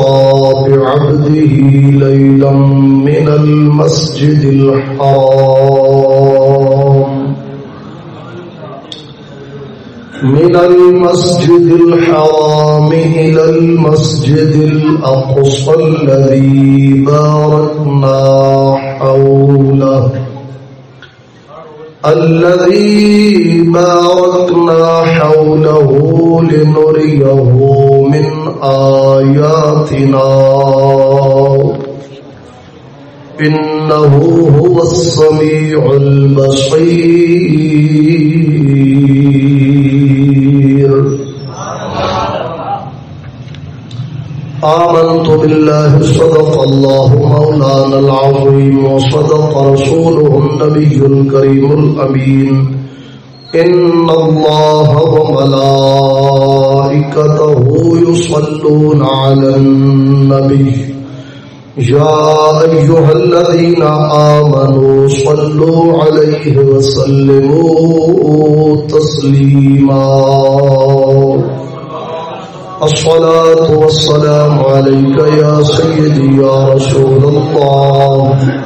أسرى بعبده ليلا من المسجد الحرام من المسجد الحرام إلى المسجد الأقصى الذي باركنا حوله الذي باركنا حوله لنريه من آياتنا. إنه هو السميع البصير. آمنت بالله، صدق الله مولانا العظيم، وصدق رسوله النبي الكريم الأمين. إن الله وملائكته يصلون على النبي. يا أيها الذين آمنوا صلوا عليه وسلموا تسليما. الصلاة والسلام عليك يا سيدي يا رسول الله.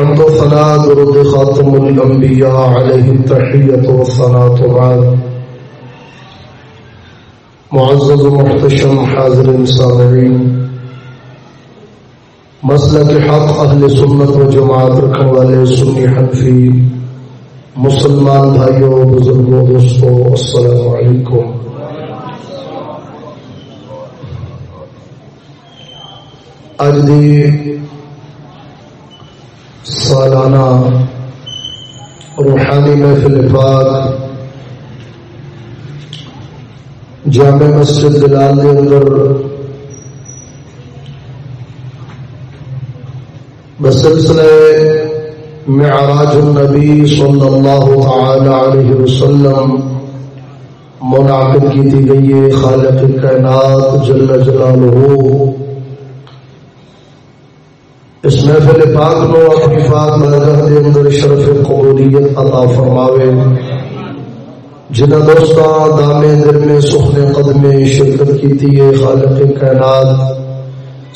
حمد ثناء درد خاتم الانبیاء علیہ الأنبياء عليه التحية والصلاة بعد معزز محتشم حاضر سامعين مسئلہ کے حق اہل سنت و جماعت رکھنے والے سنی حنفی، مسلمان بھائیوں بزرگوں دوستوں السلام علیکم. اج دی سالانہ روحانی محفل پاک، جامع مسجد دلال کے اندر بسلسلہ معراج النبی صلی اللہ تعالی علیہ وسلم منعقد کی گئی ہے خالق کائنات جل جلالہ۔ اس محفل پاک نو اپنی پاک نظر دے اندر شرف قبولیت عطا فرماوے۔ جنہ دوستان دامے دل میں سخن قدم شرکت کی تھی خالق کائنات،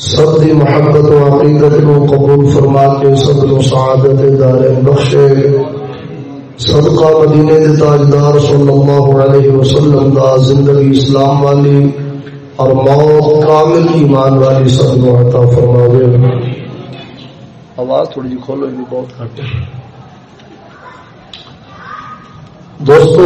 سب دی محبت و عقیدت کو قبول فرما کے سب کو سعادت دار بخشے صدقہ مدینے دے تاجدار صلی اللہ علیہ وسلم دا زندگی اسلام والی اور موت کامل ایمان والی سب کو عطا فرماوے۔ آواز تھوڑی جی کھولو، یہ بہت گھٹ دوستو،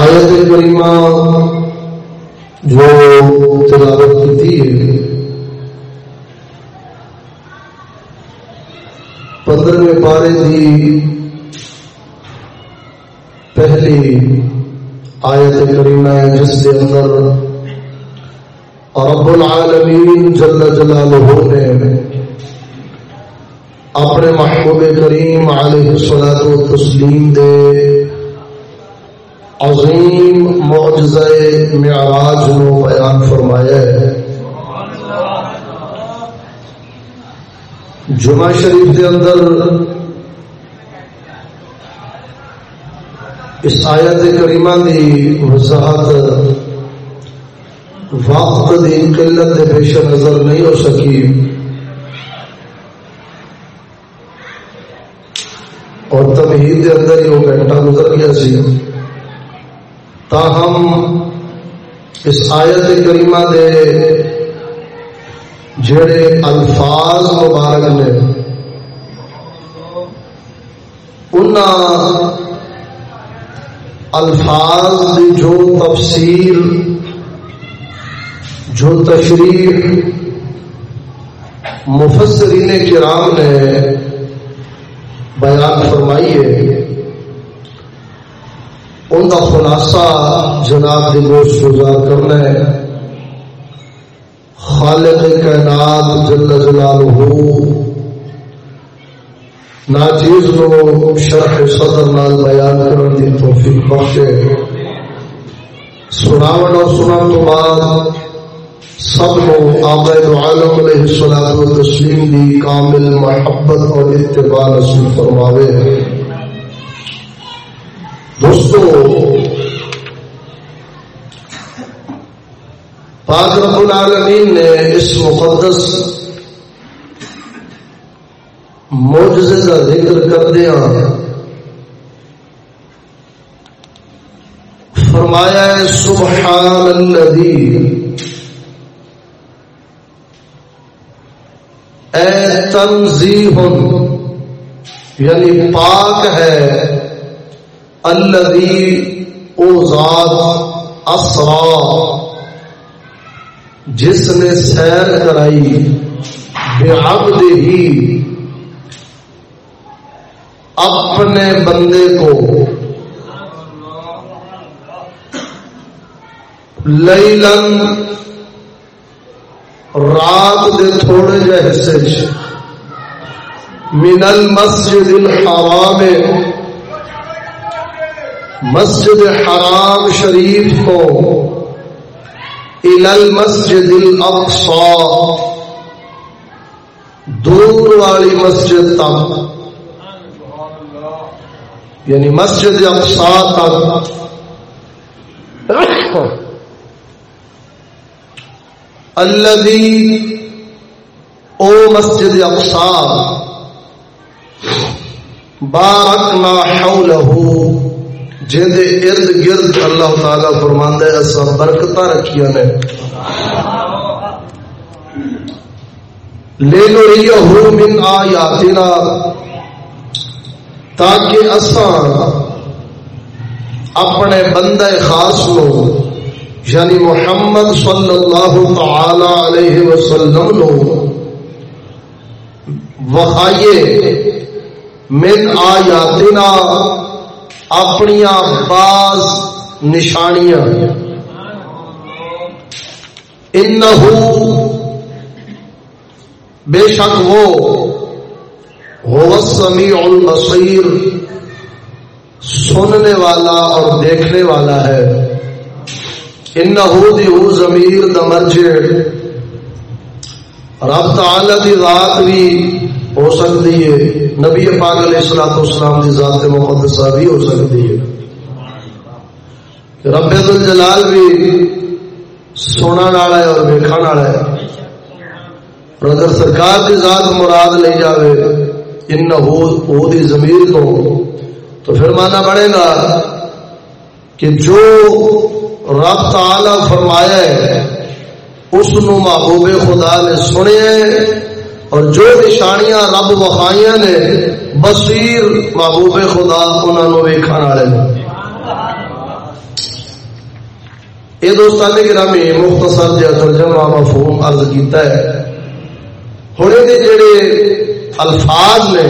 آیت کریمہ جو تلاوت کی تھی، پندرہویں پارے کی پہلی آیت کریمہ ہے، جس کے اندر رب العالمین جل جلالہ نے اپنے محبوب کریم علیہ سلاد و تسلیم دے عظیم معجزہ معراج نو بیان فرمایا ہے۔ جمعہ شریف کے اندر اس آیت کریمہ دی وضاحت، وقت دی قلت دے پیش نظر نہیں ہو سکی۔ اور تمہید دے اندر ہی وہ گھنٹہ گزر گیا سی۔ تاہم، اس آیت کریمہ دے جڑے الفاظ مبارک نے، انہاں الفاظ کی جو تفسیر جو تشریح مفسرین کرام نے بیان فرمائی ہے، ان کا خلاصہ جناب کے گوشت گزار کرنا ہے۔ خالق کائنات جل جلالہ۔ ناچیز نو شرح صدر نال بیان کرن دی توفیق بخشے۔ سناون اور سنن تو بعد سب نو آبائد عالم علیہ السلام و تسلیم دی کامل محبت اور اتباع نصیب فرماوے۔ دوستو، پاک رب العالمین نے اس مقدس موجزے کا ذکر کردیا فرمایا ہے سبحان الذی اے تنزیح یعنی پاک ہے، الذی او ذات اسرا۔ جس نے سیر کرائی بے عبد ہی اپنے بندے کو لیلن رات دے تھوڑے جہ حصے من المسجد الحرام۔ مسجد حرام شریف کو الى المسجد الاقصى دور والی مسجد تک۔ یعنی مسجد اقصا تک۔ الذي او مسجد اقصا بارکنا حوله۔ جہد ارد گرد اللہ تعالی فرماندا ہے اسا برکتاں رکھیاں نے لے نو من آیاتنا۔ تاکہ اسان اپنے بندے خاص لو یعنی محمد صلی اللہ تعالی علیہ وسلم لو وخائیے من آیاتنا اپنی بعض نشانیاں۔ انہو بے شک وہ ہو سمیع البصیر سننے والا اور دیکھنے والا ہے۔ ان دی ہو ضمیر دمرج رب تعالی دی ذات بھی ہو سکتی ہے۔ نبی پاک علیہ الصلوۃ والسلام دی ذات مقدسہ بھی ہو سکتی ہے۔ رب الجلال بھی سننے والا ہے اور دیکھنے والا ہے۔ اور اگر سرکار کی ذات مراد لے جاوے۔ ان دی ضمیر کو۔ تو پھر مانا پڑے گا کہ جو رب تعالی فرمایا ہے، اس نو محبوب خدا نے سنے اور جو نشانیاں رب وخائیاں نے، بصیر محبوب خدا انہوں نے ویکھن والے یہ دوستان گرامی، مختصر جہاں ترجمہ مفہوم عرض کیتا ہے۔ ہوں یہ جڑے الفاظ نے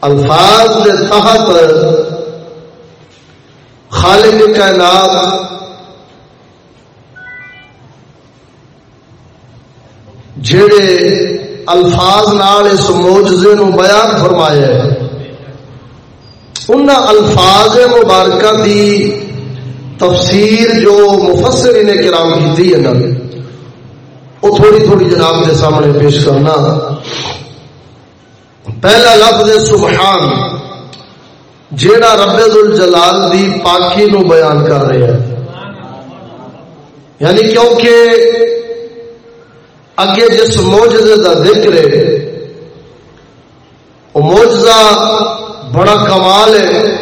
الفاظ کے تحت خالق کائنات جڑے الفاظ نال اس موجزے نو بیان فرمایا ہے ان الفاظ مبارکہ دی تفسیر جو مفسر نے کرام کی ہے وہ تھوڑی تھوڑی جناب کے سامنے پیش کرنا۔ پہلا لفظ سبحان، جیڑا رب الجلال دی پاکی نو بیان کر رہے ہیں۔ یعنی کیونکہ اگے جس موجزے کا ذکر ہے، وہ موجزہ بڑا کمال ہے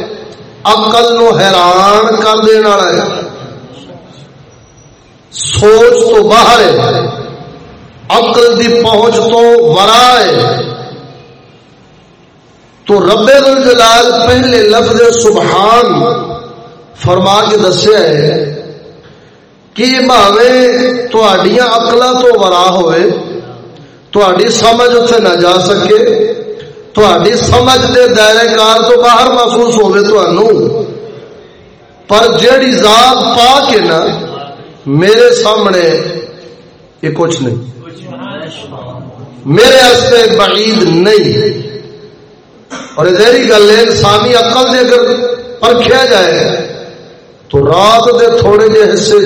اقل نو حیران کر دینا ہے۔ سوچ تو باہر ہے اقل دی پہنچ تو ورا ہے۔ تو رب الجلال پہلے لفظ سبحان فرما کے دسیا ہے کہ بھاوے تھوڑیاں اقلا تو ورا ہوئے تھوڑی سمجھ اتنے نہ جا سکے تھوڑی سمجھ دے دائرے کار تو باہر محسوس ہوئے تو پر جیڑی ذات پا کے نا، میرے سامنے یہ کچھ نہیں۔ میرے ہستے بعید نہیں۔ اور یہ گل ہے، انسانی عقل سے اگر پرکھیا جائے تو رات دے تھوڑے جے حصے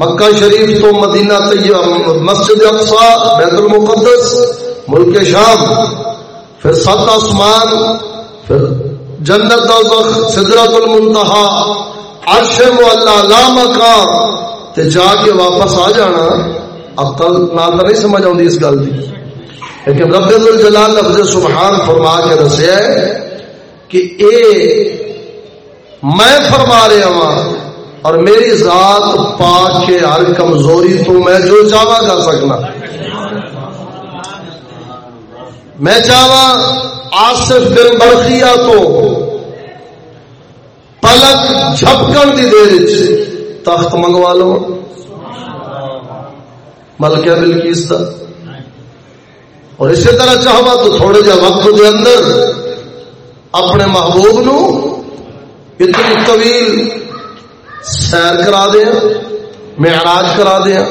مکہ شریف تو مدینہ طیبہ، مسجد اقصا بیت المقدس، ملک شام، پھر سات آسمان، پھر جنت دوزخ سدرت المنتہا، عرش مولا، لا مکان تے جا کے واپس آ جانا، عقل نہ نہیں سمجھ آؤں اس گل کی لیکن رب الجلال لفظ سبحان فرما کے دسیا ہے کہ اے میں فرما رہا ہوں اور میری ذات پاک کے ہر کمزوری تو میں جو چاہا کر سکنا۔ میں چاہا آصف بن برقیہ تو پلک جھپکن کی دیر تخت منگوا لو۔ ملکہ بلکیس تھا اور اسی طرح چاہوا تو تھوڑے جا وقت دے اندر اپنے محبوب نو اتنی طویل سیر کرا دیا، معراج کرا دیا۔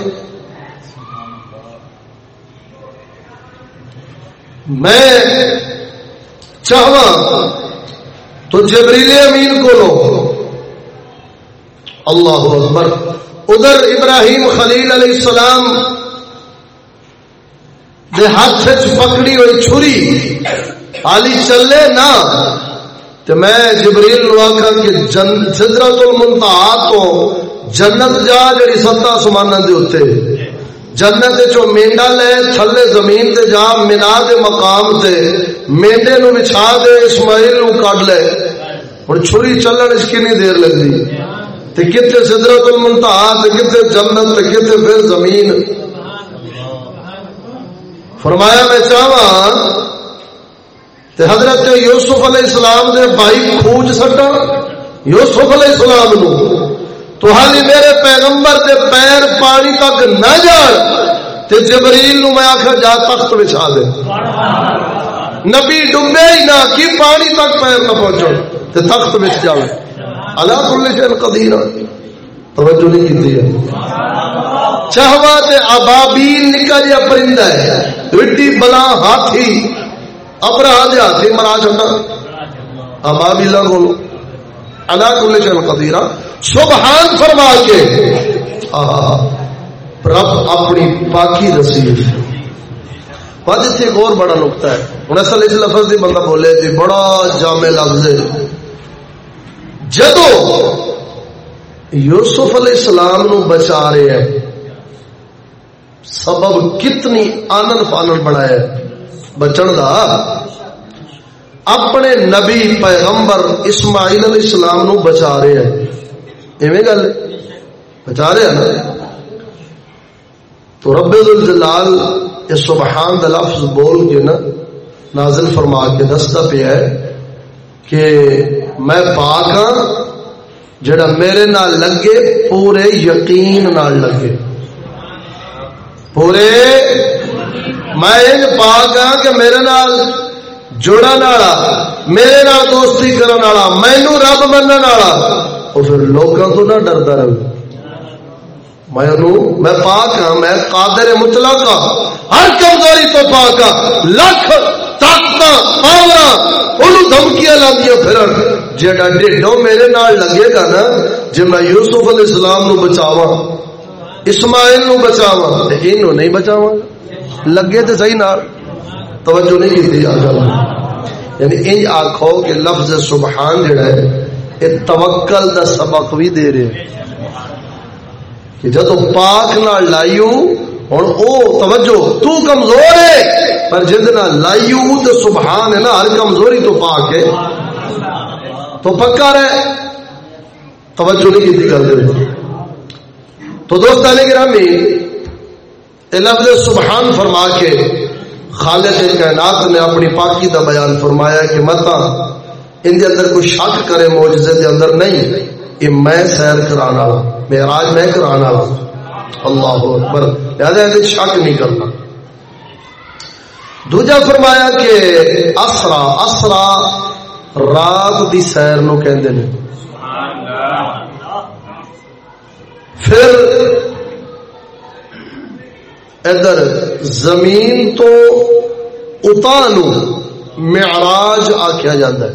میں چاہوا تو جبریل امین کو لو اللہ اکبر، ادھر ابراہیم خلیل علیہ السلام دے ہاتھ پکڑی ہوئی چھری، آلی چلے نہ تو میں جبریل نو آخا کہ جن سدرت المنتہا تو جنت جا جڑی ستا سمانا دے ہوتے جنت چو مینڈا لے، تھلے زمین تے جا، منا دے مقام تے مینڈے نو بچھا دے، اسماعیل نو کڈ لے۔ اور چھری چلن اس کی نہیں دیر لگ دی تے کتے سدرت المنتہا تے کتے جنت تے کتے پھر زمین۔ فرمایا میں چاہواں تے حضرت یوسف علیہ السلام دے بھائی کھوج سٹا۔ یوسف علیہ السلام نو تو حالی میرے پیغمبر دے پیر پانی تک نہ جان۔ تے جبریل نو میں آخر جا تخت بچھا دے۔ نبی ڈبے ہی نہ کی پانی تک پیر نہ پہنچو تے تخت بچ جاوے۔ اللہ کل شہر قدیر توجہ نہیں کی ہے۔ چاہوا تے ابابیل نکا جا پرندہ ہے؟ رٹی بلا ہاتھی ابرا دے ہاتھ مرا چڑنا اما کو الا کل چل قدیرا سبحان فرما کے رب اپنی پاکی دسی بات اتنے ایک اور بڑا نقطہ ہے۔ ہوں اصل اس لفظ دی بندہ بولے تھی بڑا جامع لفظ ہے۔ جدو یوسف علیہ السلام نو بچا رہے ہیں سبب کتنی آنن فانن بڑا ہے بچن دا؟ اپنے نبی پیغمبر اسماعیل علیہ السلام نو بچا رہے ہیں۔ ایویں گل؟ بچا رہے ہیں نا؟ تو رب الجلال یہ سبحان دا لفظ بول کے نا نازل فرما کے دستا پہ ہے کہ میں پاک ہاں جڑا میرے نال لگے، پورے یقین نال لگے۔ پورے میں پاک ہاں کہ میرے نال جڑا والا میرے نال دوستی کرنے والا مینو رب من والا وہ پھر لوگوں تو نہ ڈرتا رہے میں میں پاک ہاں میں قادر مطلق ہاں ہر کمزوری تو پاک ہاں لکھ طاقت پاور دھمکیاں لاندیاں پھرن جیڑا ڈیڈو میرے نال لگے گا نا جی میں یوسف علیہ السلام نو بچاوا اسماعیل نو بچاوا اینو نہیں بچاوا لگے تو صحیح نال۔ توجہ نہیں کی تھی یعنی انج آکھو کہ لفظ سبحان جڑا ہے یہ توکل دا سبق بھی دے رہے کہ جدو پاک نہ لائیو ہوں او توجہ، تو کمزور ہے، پر جد نہ لائیو تو سبحان ہے نا، ہر کمزوری تو پاک ہے۔ تو پکا رہے توجہ نہیں کی گل دے تو دوست علی گرامی لفظ سبحان فرما کے خالق کائنات نے اپنی پاکی دا بیان فرمایا کہ متا، ان دے اندر کوئی شک کرے معجزے دے اندر نہیں یہ میں سیر کرانا معراج میں کرانا اللہ اکبر لہذا یہ شک نہیں کرنا۔ دوجا فرمایا کہ اسرا اسرا رات دی سیر نو کہندے نے۔ سبحان اللہ۔ پھر ادھر زمین تو اتانو معراج آخیا جاتا ہے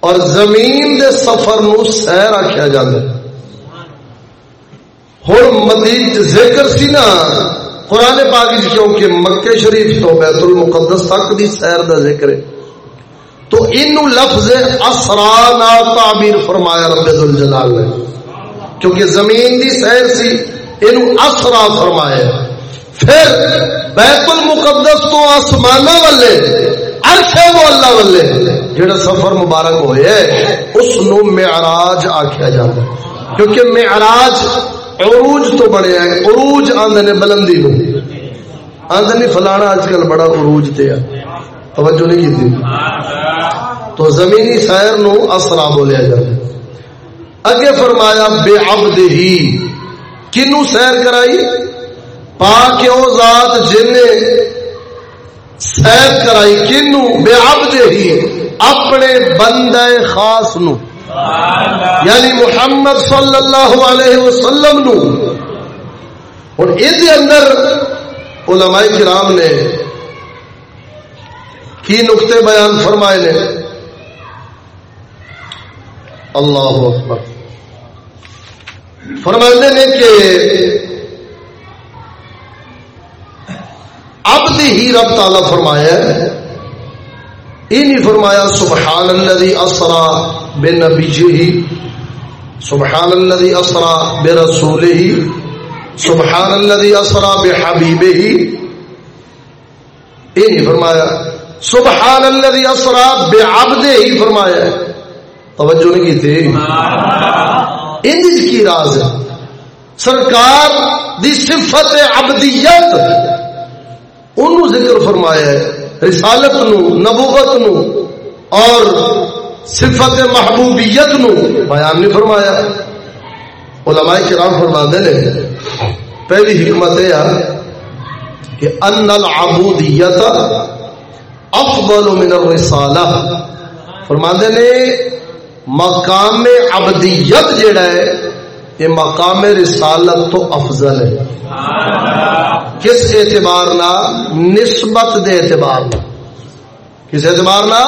اور زمین دے سفر نو سیر آخیا جا ہوں مزید ذکر سی نا، قرآن پاک کیونکہ مکے شریف تو بیت المقدس تک دی سیر دا ذکر ہے۔ تو ان لفظ اسرا تعبیر فرمایا رب الجلال نے۔ کیونکہ زمین دی سیر سی ان اسرا فرمایا۔ پھر بیت المقدس تو آسمان والے عرش اللہ والے، جڑا سفر مبارک ہوئے، اس نو معراج آکھیا جاتا ہے۔ کیونکہ معراج عروج تو بڑے ہیں، عروج آندے نے بلندی نو۔ آندے نہیں فلانا آج کل بڑا عروج تے ہے۔ توجہ نہیں کی تو زمینی سیر نو اسرا بولیا جاتا ہے۔ اگے فرمایا، بے عبد ہی۔ کنو سیر کرائی؟ پاک او ذات جن نے سیر کرائی، کنو بے عبد ہی، اپنے بندے خاص نو۔ یعنی محمد صلی اللہ علیہ وسلم نو۔ اور اس اندر علماء کرام نے کی نقطے بیان فرمائے نے؟ اللہ اکبر۔ فرمائے نے کہ عبد ہی رب تعالی فرمایا ہے، یہ نہیں فرمایا سبحان الذي اسرا بنبيه سبحان الذي اسرا برسوله سبحان الذي اسرا بحبيبه یہ نہیں فرمایا سبحان الذي اسرا بعبده ہی فرمایا توجہ نہیں کی تھی؟ ان کی راز ہے۔ سرکار دی صفت عبدیت انہوں ذکر فرمایا ہے، رسالت نو، نبوت نو، اور صفت محبوبیت نو بیان نہیں فرمایا۔ علماء کرام فرما دے پہلی حکمت ہے کہ ان العبودیت افضل من الرسالہ۔ فرما دے مقام عبدیت جڑا ہے، یہ مقام رسالت تو افضل ہے۔ کس اعتبار نہ نسبت دے اعتبار نہ کس اعتبار نہ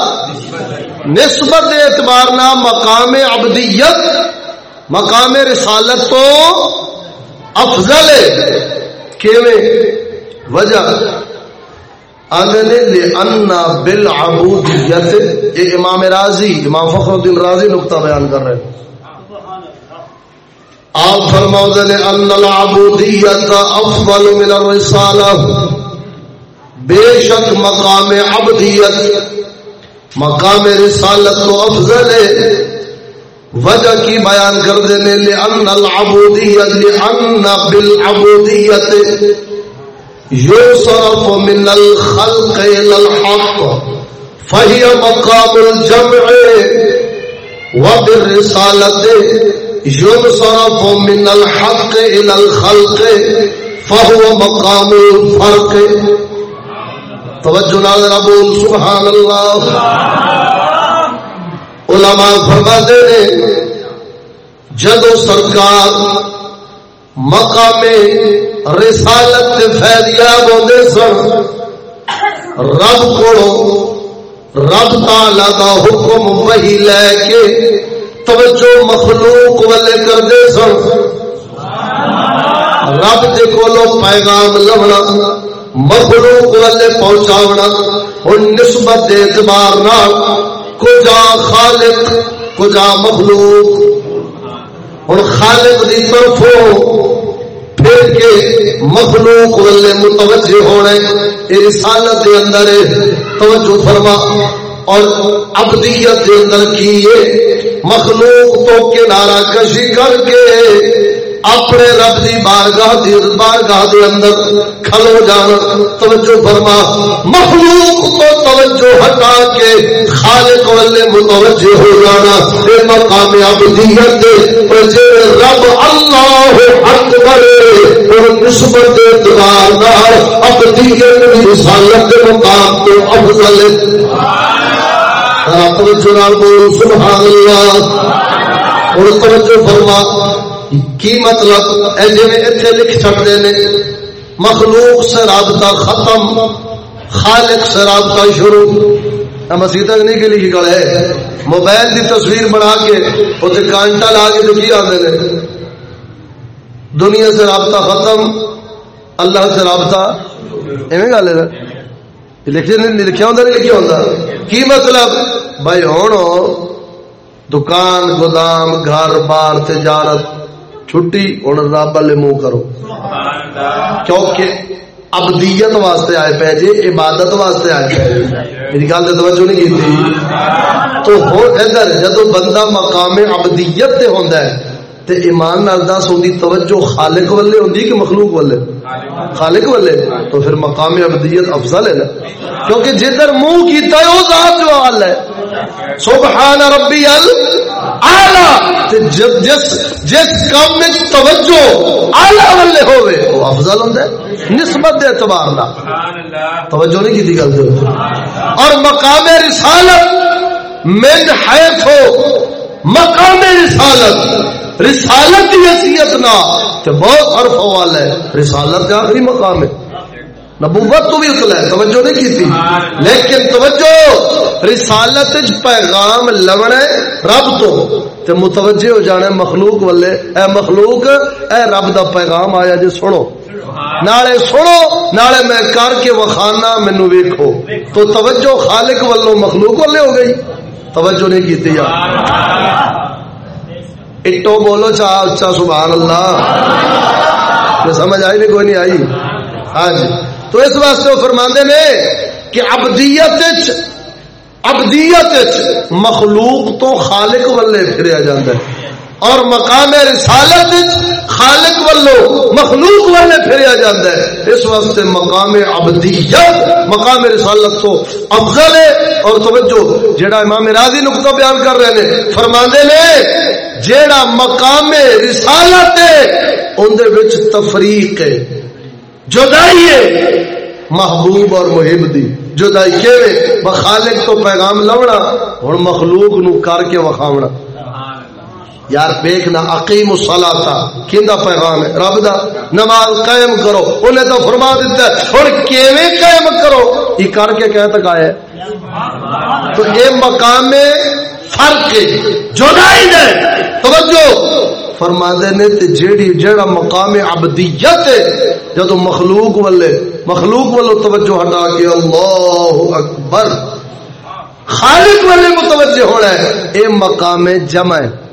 نسبت دے اعتبار نہ مقام ابدیت مقام رسالت تو افضل ہے۔ کیویں؟ وجہ انا بالعبودیت، یہ امام راضی، امام فخر الدین راضی نقطہ بیان کر رہے ہیں۔ آپ فرماؤ ان العبودیت افضل من الرسالہ۔ بے شک مقام عبدیت، مقام رسالت تو افضل ہے۔ وجہ کی بیان کر دینے لئن العبودیت لئن بالعبودیت۔ یوصرف من الخلق الى الحق فہی مقام الجمع وبالرسالت ينصرف من الحق الى الخلق فهو مقام الفرق توجہ نال ربول سبحان اللہ۔ علماء فرماتے ہیں، جدو سرکار مقام رسالت فیضیاب ہوتے سن۔ رب کو رب تالا کا حکم وہی لے کے توجہ مخلوق والے کرتے سن۔ رب کے کولو پیغام لونا مخلوق والے پہنچاونا۔ ہوں نسبت اعتبار نال، کجا خالق، کجا مخلوق۔ ہوں خالق کی طرف پھر کے مخلوق والے متوجہ ہونے، یہ رسالت کے اندر توجہ فرما اور ابدیت کے اندر کی مخلوق تو کنارا کشی کر کے اپنے رب دی بارگاہ دی بارگاہ دے اندر کھلو جانا توجہ فرما۔ مخلوق تو توجہ ہٹا کے خالق والے متوجہ ہو جانا اے مقام عبدیت دے۔ پر جے رب اللہ اکبر اور نسبت دے اعتبار نال عبدیت دی رسالت دے مقام تو افضل ہے۔ ہاں، توجہ نال بول سبحان اللہ۔ اور توجہ فرما۔ کی مطلب اے جی اتنے لکھ چڑھتے ہیں؟ مخلوق سے رابطہ ختم، خالق سے رابطہ شروع۔ مسیح تک نہیں کہ لکھی گل ہے؟ موبائل کی تصویر بنا کے اسے کانٹا لا کے تو کی آتے ہیں دنیا سے رابطہ ختم، اللہ سے رابطہ۔ ایویں گل ہے لکھے نہیں لکھا ہوتا نہیں لکھا ہوتا کی مطلب؟ بھائی ہوں دکان، گودام، گھر، بار، تجارت۔ چھٹی ہوں رب والے منہ کرو۔ کیونکہ ابدیت واسطے آئے پہ جی عبادت واسطے آئے پہ میری گل توجہ نہیں کی تو ہو ادھر جدو بندہ مقام ابدیت تے ہوندا ہے تے ایمان نال دس ہوندی توجہ خالق والے ہوندی کہ مخلوق والے؟ خالق والے؟ تو پھر مقام ابدیت افضل ہے نا۔ کیونکہ جدھر منہ کیتا ہے وہ ذات جو حال ہے۔ سبحان ربی اعلی جس جس کام میں توجہ اعلی والے ہوے وہ افضل ہوندا ہے۔ نسبت دے اعتبار دا توجہ نہیں کیتی گل تے اور مقام رسالت من حیث ہو۔ مقام رسالت۔ رسالت کی حیثیت نہ تو بہت عرف حوال ہے۔ رسالت کا آخری مقام ہے۔ نبوت تو بھی اتلا ہے، توجہ نہیں کی تھی۔ لیکن توجہ، رسالت پیغام لونا رب تو۔ تے متوجہ ہو جانا مخلوق والے۔ اے مخلوق، اے رب دا پیغام آیا جی سنو۔ نالے سنو، نالے میں کر کے وخانا مینو ویکھو۔ تو توجہ خالق والو مخلوق والے ہو گئی۔ توجہ نہیں کی تھی یار۔ اٹو بولو چاہ اچھا سبحان اللہ۔ سمجھ آئی نہیں کوئی نہیں آئی؟ ہاں جی۔ تو اس واسطے وہ فرماندے نے کہ ابدیت ابدیت مخلوق تو خالق ولے پھریا جاتا ہے۔ اور مقام رسالت خالق والو، مخلوق والے پھریا جاتا ہے اس واسطے مقام ابدیت مقام رسالت تو افضل ہے۔ اور توجہ، جیڑا امام راضی نقطہ بیان کر رہے ہیں فرماندے نے، جیڑا مقام رسالت ہے اندر وچ تفریق ہے۔ جدائی ہے، محبوب اور محب دی۔ جدائی کیوے بخالق تو پیغام لونا، ہن مخلوق نو کر کے وکھاونا۔ یار دیکھنا عقیم الصلاۃ تھا کیندا پیغام ہے؟ رب دا نماز قائم کرو۔ انہیں تو فرما دیتا ہے، اور کیویں قائم کرو؟ یہ کر کے کہہ تک آئے تو اے مقام میں فرق ہے۔ جدائی دے۔ توجہ۔ فرما نے تے جیڑی، جیڑا مقام عبدیت ہے، جدو مخلوق والے، مخلوق والو توجہ ہٹا کے اللہ اکبر۔ خالق والے متوجہ ہونا ہے۔ اے مقام جمع ہے۔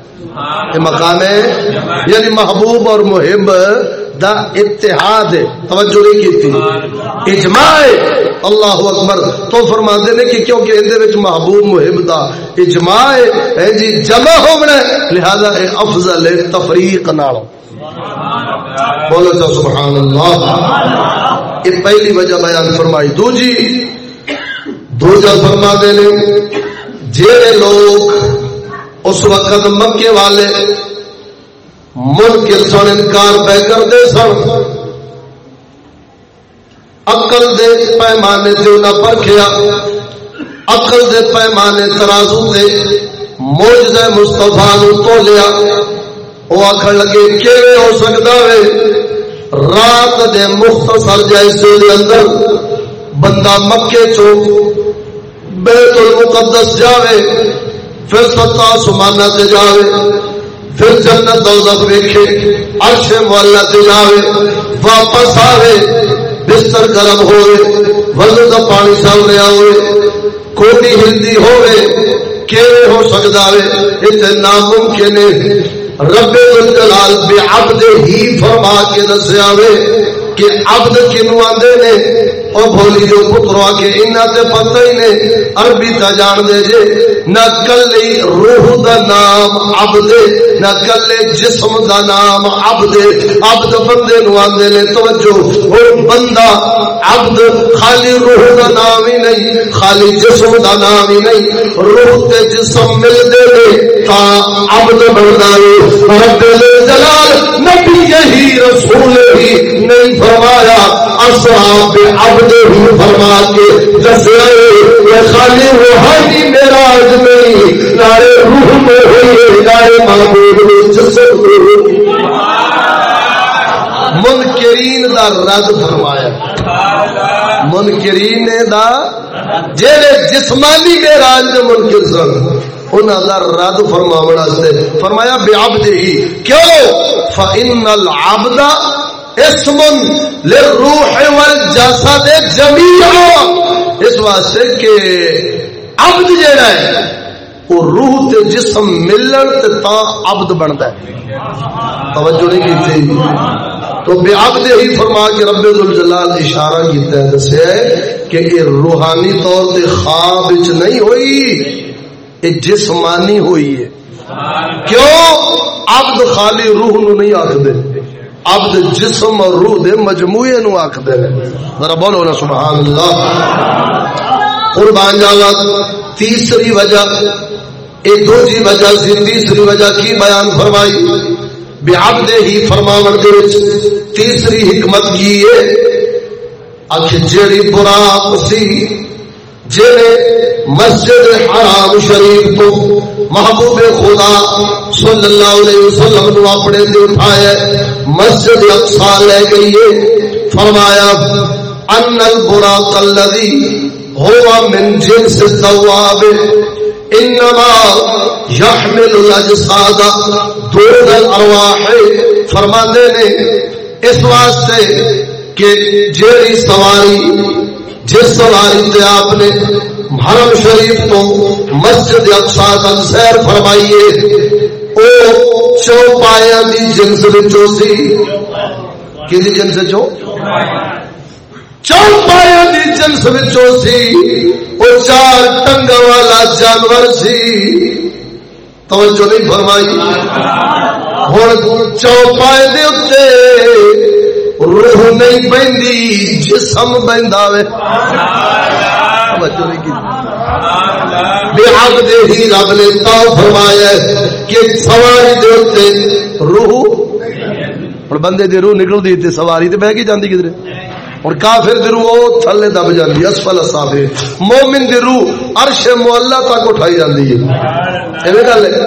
اے مقام ہے یعنی محبوب اور محب دا اتحاد ہے، توجہ نہیں کی تھی۔ اجماع اللہ اکبر۔ تو فرما دے کہ کیونکہ اندے وچ محبوب، محب دا اجماع ہے جی جمع ہونا ہے، لہذا اے افضل ہے تفریق نالو بولو تو سبحان اللہ۔ یہ پہلی وجہ بیان فرمائی۔ دو جی دو جا فرما دے لے جڑے لوگ اس وقت مکے والے منکر سن انکار پہ کرتے سن۔ اقل دے پیمانے سے انہیں پرکھیا۔ اقل دے پیمانے ترازو دے موجد مستفا نو تو لیا وہ آخر لگے کہ ہو سکتا ہے رات دے مختصر جیسے دے اندر بندہ مکے چو بیت المقدس جاوے۔ پھر ستا سمانا تے جاوے، پھر جنت دوزخ ویکھے، عرش مولا تے جاوے، واپس آوے، بستر گرم ہوئے وضو کا پانی سامنے آوے، کوٹی ہلدی ہوئے کیوے ہو سکتا ہے اتنے ناممکن ہے۔ رب الجلال بے عبد ہی فرما کے دسیا کہ عبد کنو آدھے نے اور بولی جو پتروا کے انہاں تے پتہ ہی نے، عربی تا جان دے جے، نہ کلی روح دا نام عبد، نہ کلے جسم دا نام عبد عبد بندے نو آندے نے، توجہ، او بندہ عبد خالی روح دا نام ہی نہیں، خالی جسم دا نام ہی نہیں، روح تے جسم مل دے دے تا عبد بندا ہے رب جلال، نبی یہی رسول ہی، نہیں فرمایا، اصحاب عبد ہی فرما کے دسیا یہ خالی روحانی میرا آج نہیں نارے روح میں ہوئی نارے محبوب میں جسم منکرین دا رد فرمایا۔ منکرین دا جیڑے جسمانی میراج دے منکر سن، انہاں دا رد فرماون واسطے فرمایا، بے عبد ہی، کیوں؟ فان العبد اسم للروح والجسد جميعا اس واسطے کہ عبد جیڑا ہے، وہ روح تے جسم ملن تے تا عبد بنتا ہے۔ توجہ نہیں کی تھی۔ تو بے عبد ہی فرما کے رب الجلال اشارہ کیتا ہے دسیا ہے کہ یہ روحانی طور تے خواب وچ نہیں ہوئی، یہ جسمانی ہوئی ہے۔ کیوں؟ عبد خالی روح نو نہیں آکھ دے عبد جسم اور روح دے مجموعے نو آخ ذرا بولو نا سبحان اللہ قربان جاوا تیسری وجہ۔ اے دو جی وجہ سی، تیسری وجہ کی بیان فرمائی؟ بے عبد ہی فرماون دے وچ تیسری حکمت کی ہے۔ اکھ جڑی برا سی جڑے مسجد حرام شریف تو محبوب خدا صلی اللہ علیہ وسلم نو اپنے دے اٹھایا مسجد اقصا لے گئی ہے فرمایا، ان البراق الذي هو من جنس الثواب، انما يحمل الاجساد دون الارواح. فرماندے نے، اس واسطے کہ جیڑی سواری، جس سواری تے آپ نے حرم شریف تو مسجد اقصا تک سیر فرمائیے او چوپایا جنس وچوں جنس چو چوپایا جنس وچوں سی۔ چار ٹنگ والا جانور سی۔ توجہ نہیں فرمائی۔ ہن چوپائے دے روح نہیں بہندی، جسم بہندا وے بحق دے ہی رب نے تا فرمایا کہ سواری دے اوتے روح اور بندے دی روح نکل دی تے سواری تے بہ کے جاندی کدھر اور کافر دی روح او تھلے دب جاندی اسفل اسافے مومن دی روح عرش مولا تک اٹھائی جاندی ہے۔ ایویں گل ہے۔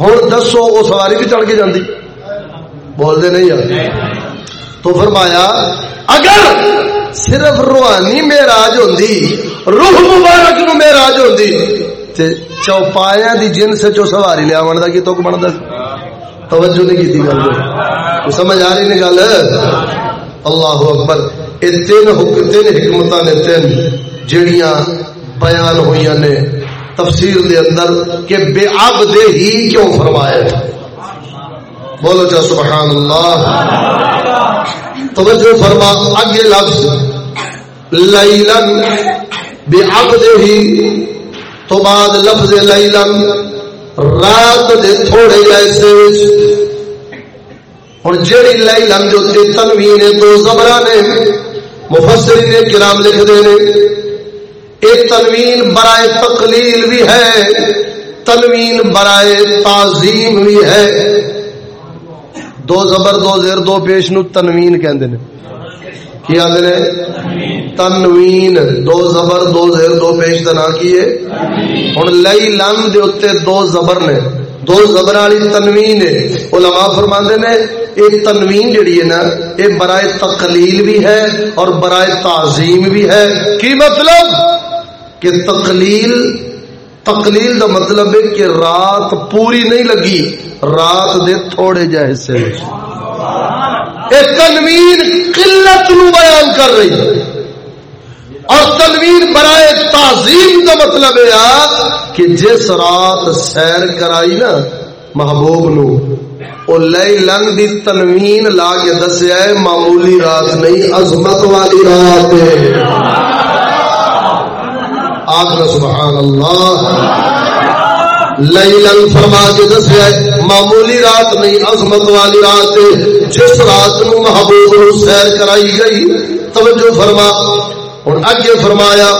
ہن دسو او سواری بھی چڑھ کے جاندی۔ بول دے نہیں یار تو فرمایا، اگر صرف روحانی میراج ہوندی، روح مبارک نو میراج ہوندی تے چوپایا دی جن سے چو سواری لیا آون دا کی تو بندا توجہ نہیں کیتی گل تو سمجھ آ رہی نہیں گل اللہ اکبر اے تین حکم تین حکمتاں نے تین جڑیاں بیان ہوئیاں نے تفسیر دے اندر کہ بے عبد ہی کیوں فرمایا بولو چا سبحان اللہ توجہ فرما اگے لفظ لیلن بے عبد ہی تو بعد لفظ لیلن، رات دے تھوڑے ایسے اور جڑی لیلن جو تے تنوین دو زبرہ نے، مفسرین کرام لکھ دے نے ایک تنوین برائے تقلیل بھی ہے، تنوین برائے تعظیم بھی ہے۔ دو زبر، دو زیر، دو پیش نو تنوین کہندے نے۔ کی آندے نے؟ تنوین، دو زبر، دو زیر، دو پیش دا نا کی ہے؟ ہن لئی لم دے اوتے دو زبر نے۔ دو زبر والی تنوین ہے۔ علماء فرماندے نے ایک تنوین جڑی ہے نا یہ برائے تقلیل بھی ہے اور برائے تعظیم بھی ہے۔ کی مطلب؟ کہ تقلیل تقلیل دا مطلب ہے کہ رات پوری نہیں لگی، رات دے تھوڑے جا حصے۔ ایک تنوین قلت نو بیان کر رہی۔ ہے اور تنوین برائے تعظیم کا مطلب ہے کہ جس رات سیر کرائی نا محبوب نو، او لئی لنگ دی تنوین لا کے دسیا ہے، معمولی رات نہیں، عظمت والی رات ہے۔ سبحان اللہ لئی لنگ فرما کے دسیا ہے، معمولی رات نہیں، عظمت والی رات ہے۔ جس رات نو محبوب نو سیر کرائی گئی، توجہ فرما۔ اور اگے فرمایا،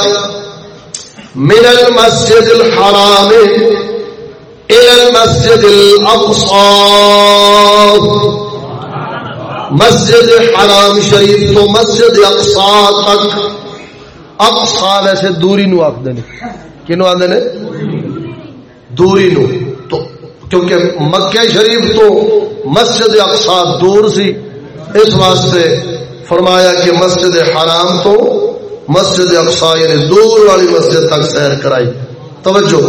من المسجد الحرام الى المسجد الاقصى مسجد حرام شریف تو مسجد اقصا تک۔ اقصا ویسے دوری نو آخ دے کنو آدھے نے؟ دوری نو۔ تو کیونکہ مکہ شریف تو مسجد اقصا دور سی، اس واسطے فرمایا کہ مسجد حرام تو مسجد اقصا یعنی دور والی مسجد تک سیر کرائی۔ توجہ۔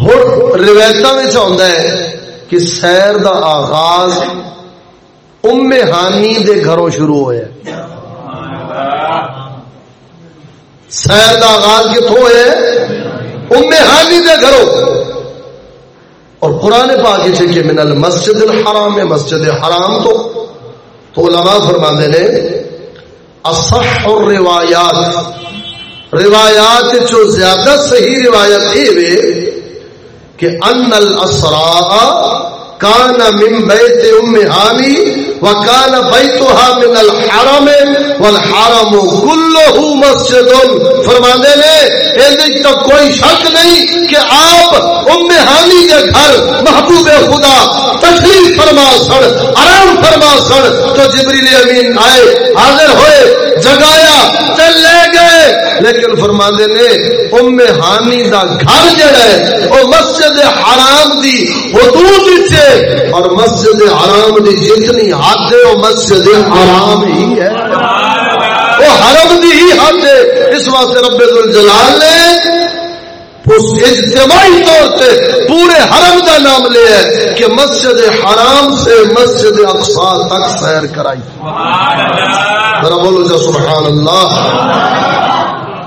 ہوں روایت میں ہے کہ سیر دا آغاز ام ہانی دے گھروں شروع ہوئے۔ سیر دا آغاز کتوں ہوئے؟ ام ہانی دے گھروں۔ اور قرآن پاک سے کہ من المسجد الحرام، مسجد حرام تو تو علماء فرما نے اصح روایات روایات جو زیادہ صحیح روایت ہے کہ ان الاسراء کان من بیت ام حامی وکان بیتها من الحرم والحرم کلہ مسجد۔ فرمانے نے ایدک تو کوئی شک نہیں کہ آپ ام حامی کے گھر محبوب خدا تشریف فرما سن، آرام فرما سن۔ تو جبریل امین آئے، حاضر ہوئے، جگایا چل لے گئے۔ لیکن فرما نے ام حامی دا گھر جڑا ہے، وہ مسجد حرام دی، حدود سے اور مسجد حرام دی جتنی حد ہے وہ مسجد حرام ہی ہے۔ وہ حرم دی ہی حد ہے۔ اس واسطے رب الجلال نے اس اجتماعی طور پہ پورے حرم کا نام لیا ہے کہ مسجد حرام سے مسجد اقصا تک سیر کرائی۔ ذرا بولو جا سبحان اللہ۔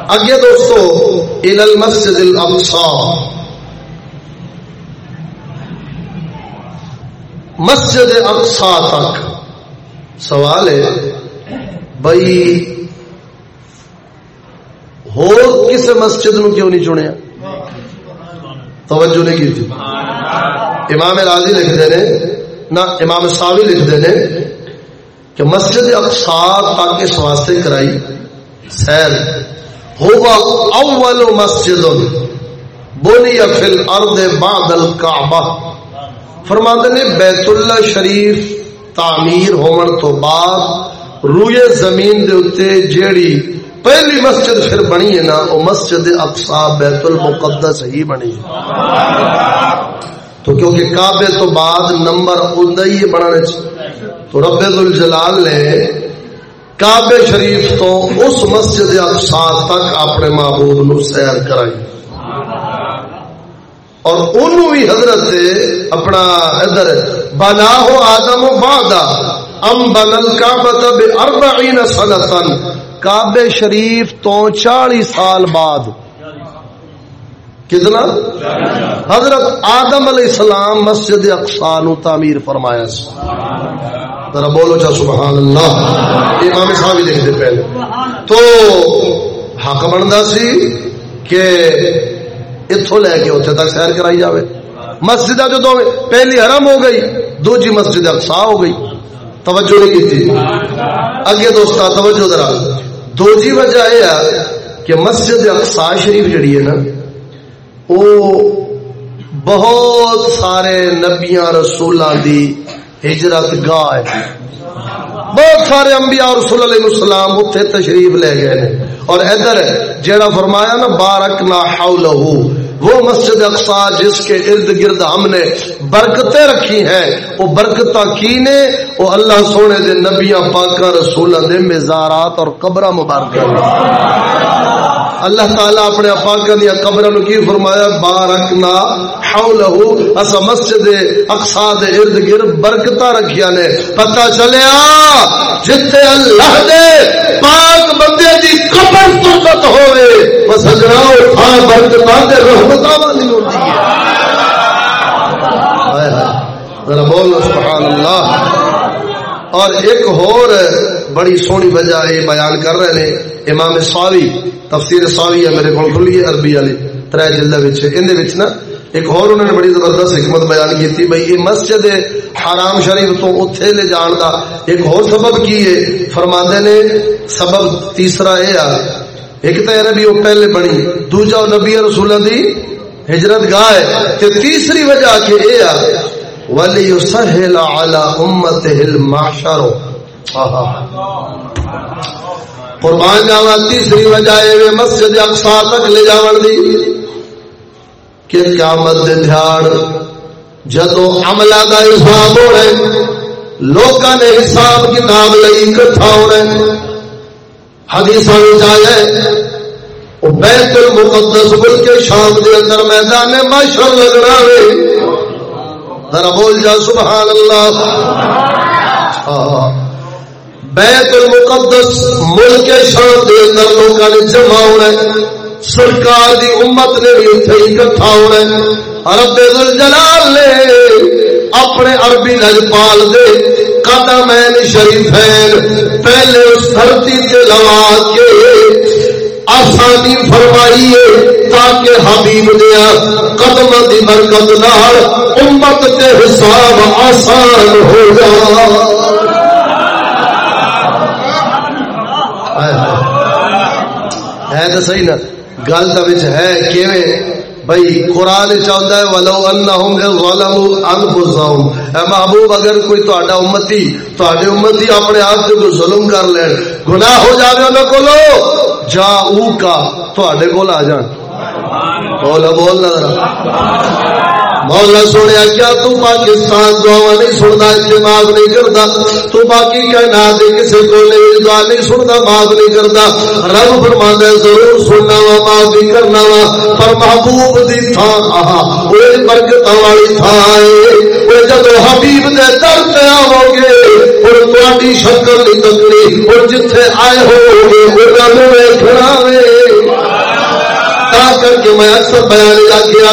اگے دوستو ال المسجد الاقصا مسجد اقصا تک۔ سوال ہے، بھائی ہو کس مسجد نو کیوں نہیں چنیا؟ توجہ نہیں کی امام راضی لکھتے ہیں، نہ امام صاحبی لکھتے ہیں کہ مسجد اقصا تک اس واسطے کرائی۔ سیر ہوا اول مسجد بنی فی الارض بعد الکعبہ۔ فرماتے نے بیت اللہ شریف تعمیر ہون تو بعد روئے زمین دے اتے جیڑی پہلی مسجد پھر بنی ہے نا، وہ مسجد اقصا بیت المقدس ہی بنی تو کیونکہ کعبے تو بعد نمبر ہی بنانے تو رب الجلال نے کعبے شریف تو اس مسجد اقصا تک اپنے محبوب نو سیر کرائی۔ اور انہوں بھی حضرت سے اپنا ادھر بنا ہو آدم و بادا ام بن الکعبۃ باربعین سنتن کعبے شریف تو چالی سال بعد۔ کتنا؟ حضرت آدم علیہ السلام مسجد اقصا نو تعمیر فرمایا۔ ذرا بولو چا سبحان اللہ امام صاحب لکھتے پہلے۔ تو حق بنتا سی کہ اتو لے کے اتنے تک سیر کرائی جائے مسجد جو دو پہلی حرم ہو گئی، دوجی مسجد اقصا ہو گئی۔ توجہ نہیں کی اگے دوست توجہ ذرا۔ دوجی وجہ یہ ہے کہ مسجد اقصا شریف جڑی ہے نا وہ بہت سارے نبیاں رسولوں دی ہجرت گاہ ہے۔ بہت سارے انبیاء اور رسول علیہ السلام اتنے تشریف لے گئے نے۔ اور ادھر جیڑا فرمایا نا، بارک نہ حولہ، وہ مسجد اقسا جس کے ارد گرد ہم نے برکتیں رکھی ہیں، وہ برکت کی نے؟ وہ اللہ سونے دے نبیاں پاکر رسول دے مزارات اور قبرہ مبارک اللہ تعالیٰ اپنے پاکا دیا قبر کی فرمایا، بارکنا حولہ اسا مسجد اقسا دے ارد گرد برکتہ رکھیا نے۔ پتہ چلیا جتے اللہ دے پاک بندے دی قبر فرصت ہوئے بس اجراؤ تھا برکتہ دے رحمتہ والی ہوتی ہے ذرا بول سبحان اللہ۔ اور ایک اور بڑی سونی وجہ یہ بیان کر رہے ہیں امام ساوی، تفسیر ساوی ہے میرے کو کھلی عربی والی تر جلد نا، ایک اور انہوں نے بڑی زبردست حکمت بیان کی تھی بھائی یہ مسجد حرام شریف تو اتنے لے جان دا۔ ایک اور سبب کی ہے، فرماندے نے، سبب تیسرا یہ آ ایک تو عربی وہ پہلے بنی، دوجا نبی رسول دی ہجرت گاہ ہے۔ تے تیسری وجہ کہ یہ آ ولی سہل علی امت المحشر قربان جاوا تیسری وجہ ہے مسجد اقصا تک لے جاون دی کہ قیامت دے دھیان جدو عملہ دا حساب ہو رہے لوگاں نے حساب کتاب لئی اکٹھا ہو رہے حدیثاں وچ آیا ہے، او بیت المقدس بل کے شام دے اندر میدان محشر لگنا ہے۔ ذرا بول جا سبحان اللہ بیت المقدس ملک شام دے اندر لوگاں نے جمع ہونا ہے۔ سرکار دی امت نے بھی اتنے اکٹھا ہونا عرب جلال نے اپنے عربی لجپال دے قدم شریفین پہلے اس دھرتی سے لوا کے آسانی فرمائی ہے تاکہ حبیب دیا قدم دی برکت نال امت کے حساب آسان ہو جائے۔ ہے تو صحیح نا۔ گل تو ہے کیویں؟ بھائی قرآن چاہتا ہے ولو انہم ظلموا انفسہم اے محبوب، اگر کوئی تہاڈا امتی، تہاڈے امتی اپنے آپ تے ظلم کر لین، گناہ ہو جاوے انہاں کولو جا او کا تہاڈے کول آ جان۔ بول بول نظر مولا سونے کیا تو پاکستان دعا نہیں سنتا اجتماع نہیں کرتا تو باقی کہنا دے کسی کو دعا نہیں سنتا معاف نہیں کرتا رب فرما ضرور سننا وا، معاف بھی کرنا وا۔ پر محبوب دی تھان آہا، وہ برکت والی تھان ہے۔ جب حبیب دے در پہ آو گے اور تاری شکل نہیں تکڑی اور جتھے آئے ہو گے وہ رب ویکھنا وے کر کے میں اکثر بیان لگ گیا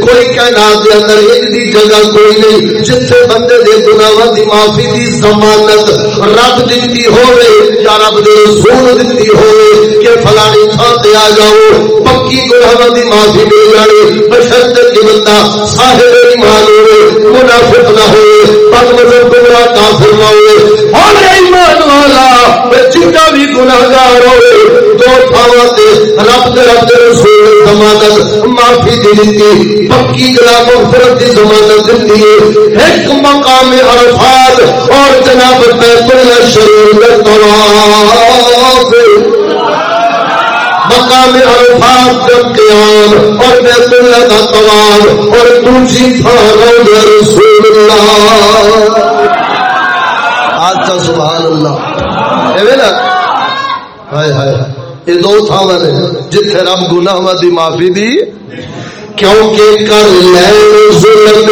کوئی کائنات کے اندر ایک دی جگہ کوئی نہیں جتھے بندے دے گناہاں دی معافی دی ضمانت رب دتی ہوے یا رب دے رسول دتی ہوے کہ فلانی تھان تے آ جاؤ پکی گناہاں دی معافی مل جانی بشرط کہ بندہ صاحب ایمان ہوے منافق نہ ہوے بد مذہب گمراہ کافر نہ ہوے اور ایمان والا جتنا بھی گناہگار ہوے دو تھاواں تے رب دے رب دے رسول ضمانت، معافی دی دیتی پکی گلا مغفرت دی ضمانت دیتی ہے۔ ایک مقام عرفات اور جناب بیت اللہ شریف طواف۔ مقام عرفات کا قیام اور بیت اللہ کا طواف اور دوسری تھا روضہ رسول اللہ۔ آج کا سبحان اللہ۔ اے نا۔ ہائے ہائے۔ یہ دو تھا نے جتھے رب گناہ دی معافی دی۔ کیونکہ کر لین ظلم۔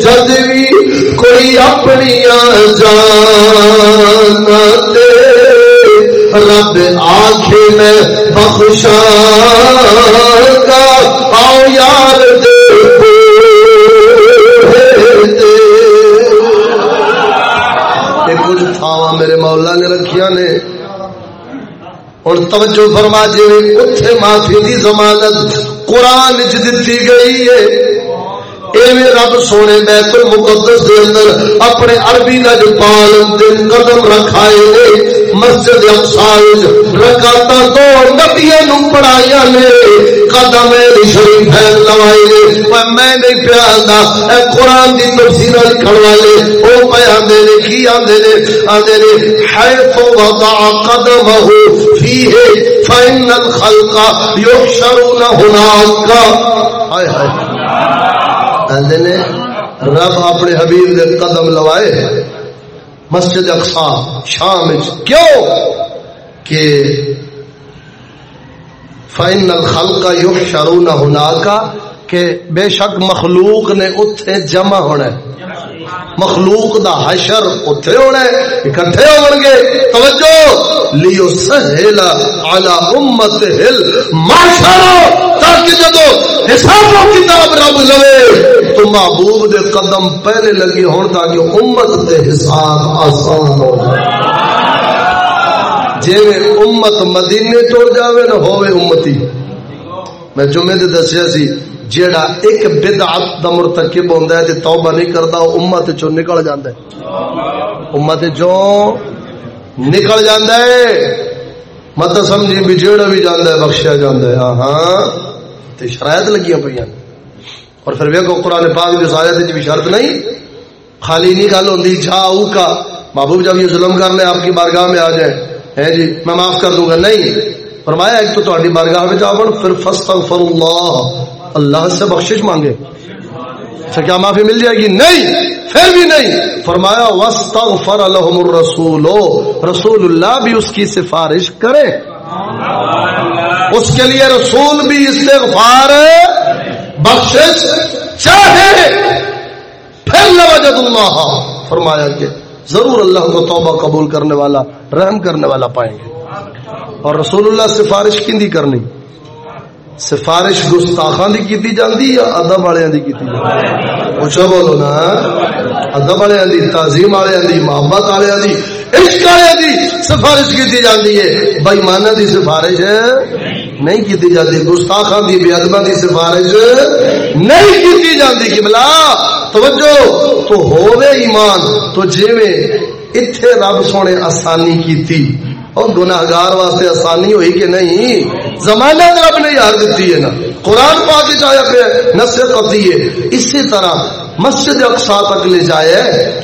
جد بھی کوئی اپنی جان دے۔ رب آنکھ میں بخشا کا آؤ یار دے کچھ میرے مولا نے رکھیا نے۔ اور توجہ فرما جی اتنے معافی دی ضمانت قرآن چ دتی گئی ہے۔ ایویں رب سونے بیت المقدس دے اندر اپنے عربی لجپال تے قدم رکھائے مسجد اقصا رکعتا دو نبیاں نو پڑھائیاں نے، قدم شریف ہے لوائے نے۔ میں نہیں پیاندا، اے قران دی تفسیر لکھن والے او پے آندے نے، کی آندے نے؟ آندے نے، حیث وضع قدمه فيه فإن الخلق يحشرون هناك ہائے۔ ہائے نے، رب اپنے حبیب دے قدم لوائے۔ مسجد اقسا شام کیوں؟ کہ فائن الخل کا یوگ شرو نہ ہونا کا کہ بے شک مخلوق نے اتنے جمع ہونا ہے۔ مخلوق دا حشر اتنے ہونا ہے، اکٹھے ہو گے۔ توجہ! لیو سہیلا علی امت ہل معاشرہ تاکہ جدو حساب و کتاب رب لوے، تو محبوب دے قدم پہلے لگے ہون تاکہ امت دے حساب آسان ہو جائے۔ جی امت مدینے ٹر جاوے نہ ہوئے امتی۔ میں جمعے دے دسیا سی جیڑا ایک بدعت دا مرتکب ہوندا ہے تے توبہ نہیں کردا، او امت چوں نکل جاندا ہے۔ امت چوں نکل جاندا ہے۔ مت سمجھی بھی جیڑا بھی جاندا ہے، بخشیا جاندا ہے۔ ہاں تے شرائط لگیاں پئیاں۔ اور پھر ویکھو، قرآن پاک دی آیت بھی جی شرط نہیں۔ خالی نہیں گل ہوندی، جا او کا۔ محبوب جب یہ ظلم کر لے آپ کی بارگاہ میں آ جائے۔ ہے جی میں معاف کر دوں گا۔ نہیں، فرمایا، ایک تو تہاڈی بارگاہ میں جاون پھر فاستغفر اللہ اللہ سے بخشش مانگے۔ اچھا کیا معافی مل جائے گی؟ نہیں، پھر بھی نہیں۔ فرمایا وسطر الحم الرسول۔ رسول اللہ بھی اس کی سفارش کرے۔ اس کے لیے رسول بھی استغفار، بخشش چاہے۔ پھر لوجد اللہ۔ فرمایا کہ ضرور اللہ کو توبہ قبول کرنے والا، رحم کرنے والا پائیں گے۔ اور رسول اللہ سفارش کندی کرنی۔ سفارش گستاخان دی کیتی جاندی یا ادب والے دی کیتی جاندی؟ پوچھو بولو نا۔ ادب والے دی، تعظیم والے دی، محبت والے دی، عشق والے دی سفارش کیتی جاندی ہے۔ بے ایمان دی سفارش نہیں کیتی جاندی گستاخان دی، بے ادب دی سفارش نہیں کیتی جاندی۔ کہ توجہ، تو ہوے ایمان، تو جویں ایتھے رب سونے آسانی کیتی۔ اور گناہگار واسطے آسانی ہوئی کہ نہیں؟ زمانہ رب نے یار دیتی ہے نا۔ قرآن پاک چاہیا پہ نصیحت قطعی ہے۔ اسی طرح مسجد اقصا تک لے جائے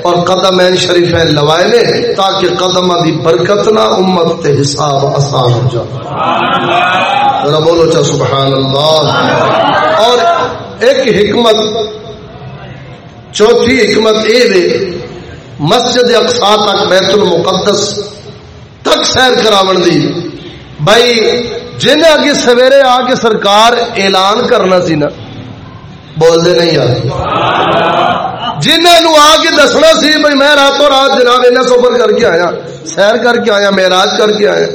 اور قدم شریف لوائے لے تاکہ قدم دی برکت نہ امت تے حساب آسان ہو جائے۔ ذرا بولو چا سبحان اللہ اور ایک حکمت، چوتھی حکمت اے دے مسجد اقصا تک بیت المقدس تک سیر کراون دی۔ بھائی جن اگے سویرے آ کے سرکار اعلان کرنا سی نا بول دے نہیں یار۔ جنہوں آ کے دسنا سی، بھائی میں راتوں رات جناب انہیں سفر کر کے آیا، سیر کر کے آیا، معراج کر کے آیا۔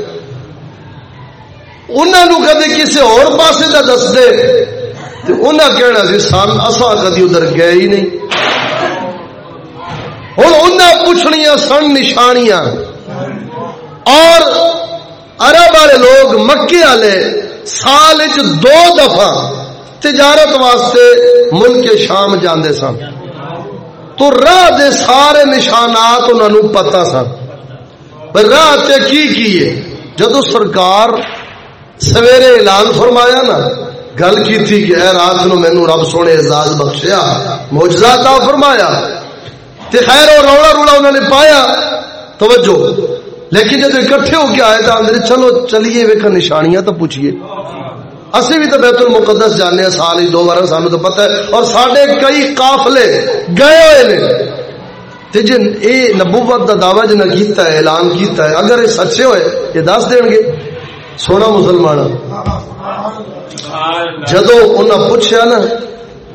انہوں کدے کسی اور پاسے کا دس دے انہیں کہنا سی، سن اصا کدی ادھر گئے ہی نہیں۔ ہوں انہیں پوچھنیا سن، نشانیاں۔ اور عرب والے لوگ مکے والے سال دو دفعہ تجارت واسطے ملک شام جاندے سن۔ تو راہ دے سارے نشانات انہوں پتا سن۔ راہ تے کی کیے جدو سرکار سویرے اعلان فرمایا نا، گل کی تھی کہ اے رات نو مینو رب سونے اعزاز بخشیا موجزہ فرمایا۔ تے خیر اور روڑا روڑا انہوں نے پایا۔ توجہ۔ لیکن جب اکٹھے ہو کے آئے تو آدھے چلو، چلیے ویک نشانیاں تو پوچھیے اسی بھی تو بیت المقدس جانے ہیں، سال ہی دو بار سانو تو پتہ ہے۔ اور سارے کئی قافلے گئے ہوئے نے۔ جن، اے نبوت دا دعوی جنہیں کیتا ہے، اعلان کیتا ہے، اگر یہ سچے ہوئے، یہ دس دیں گے۔ سونا مسلمان جدو انہیں پوچھا نا،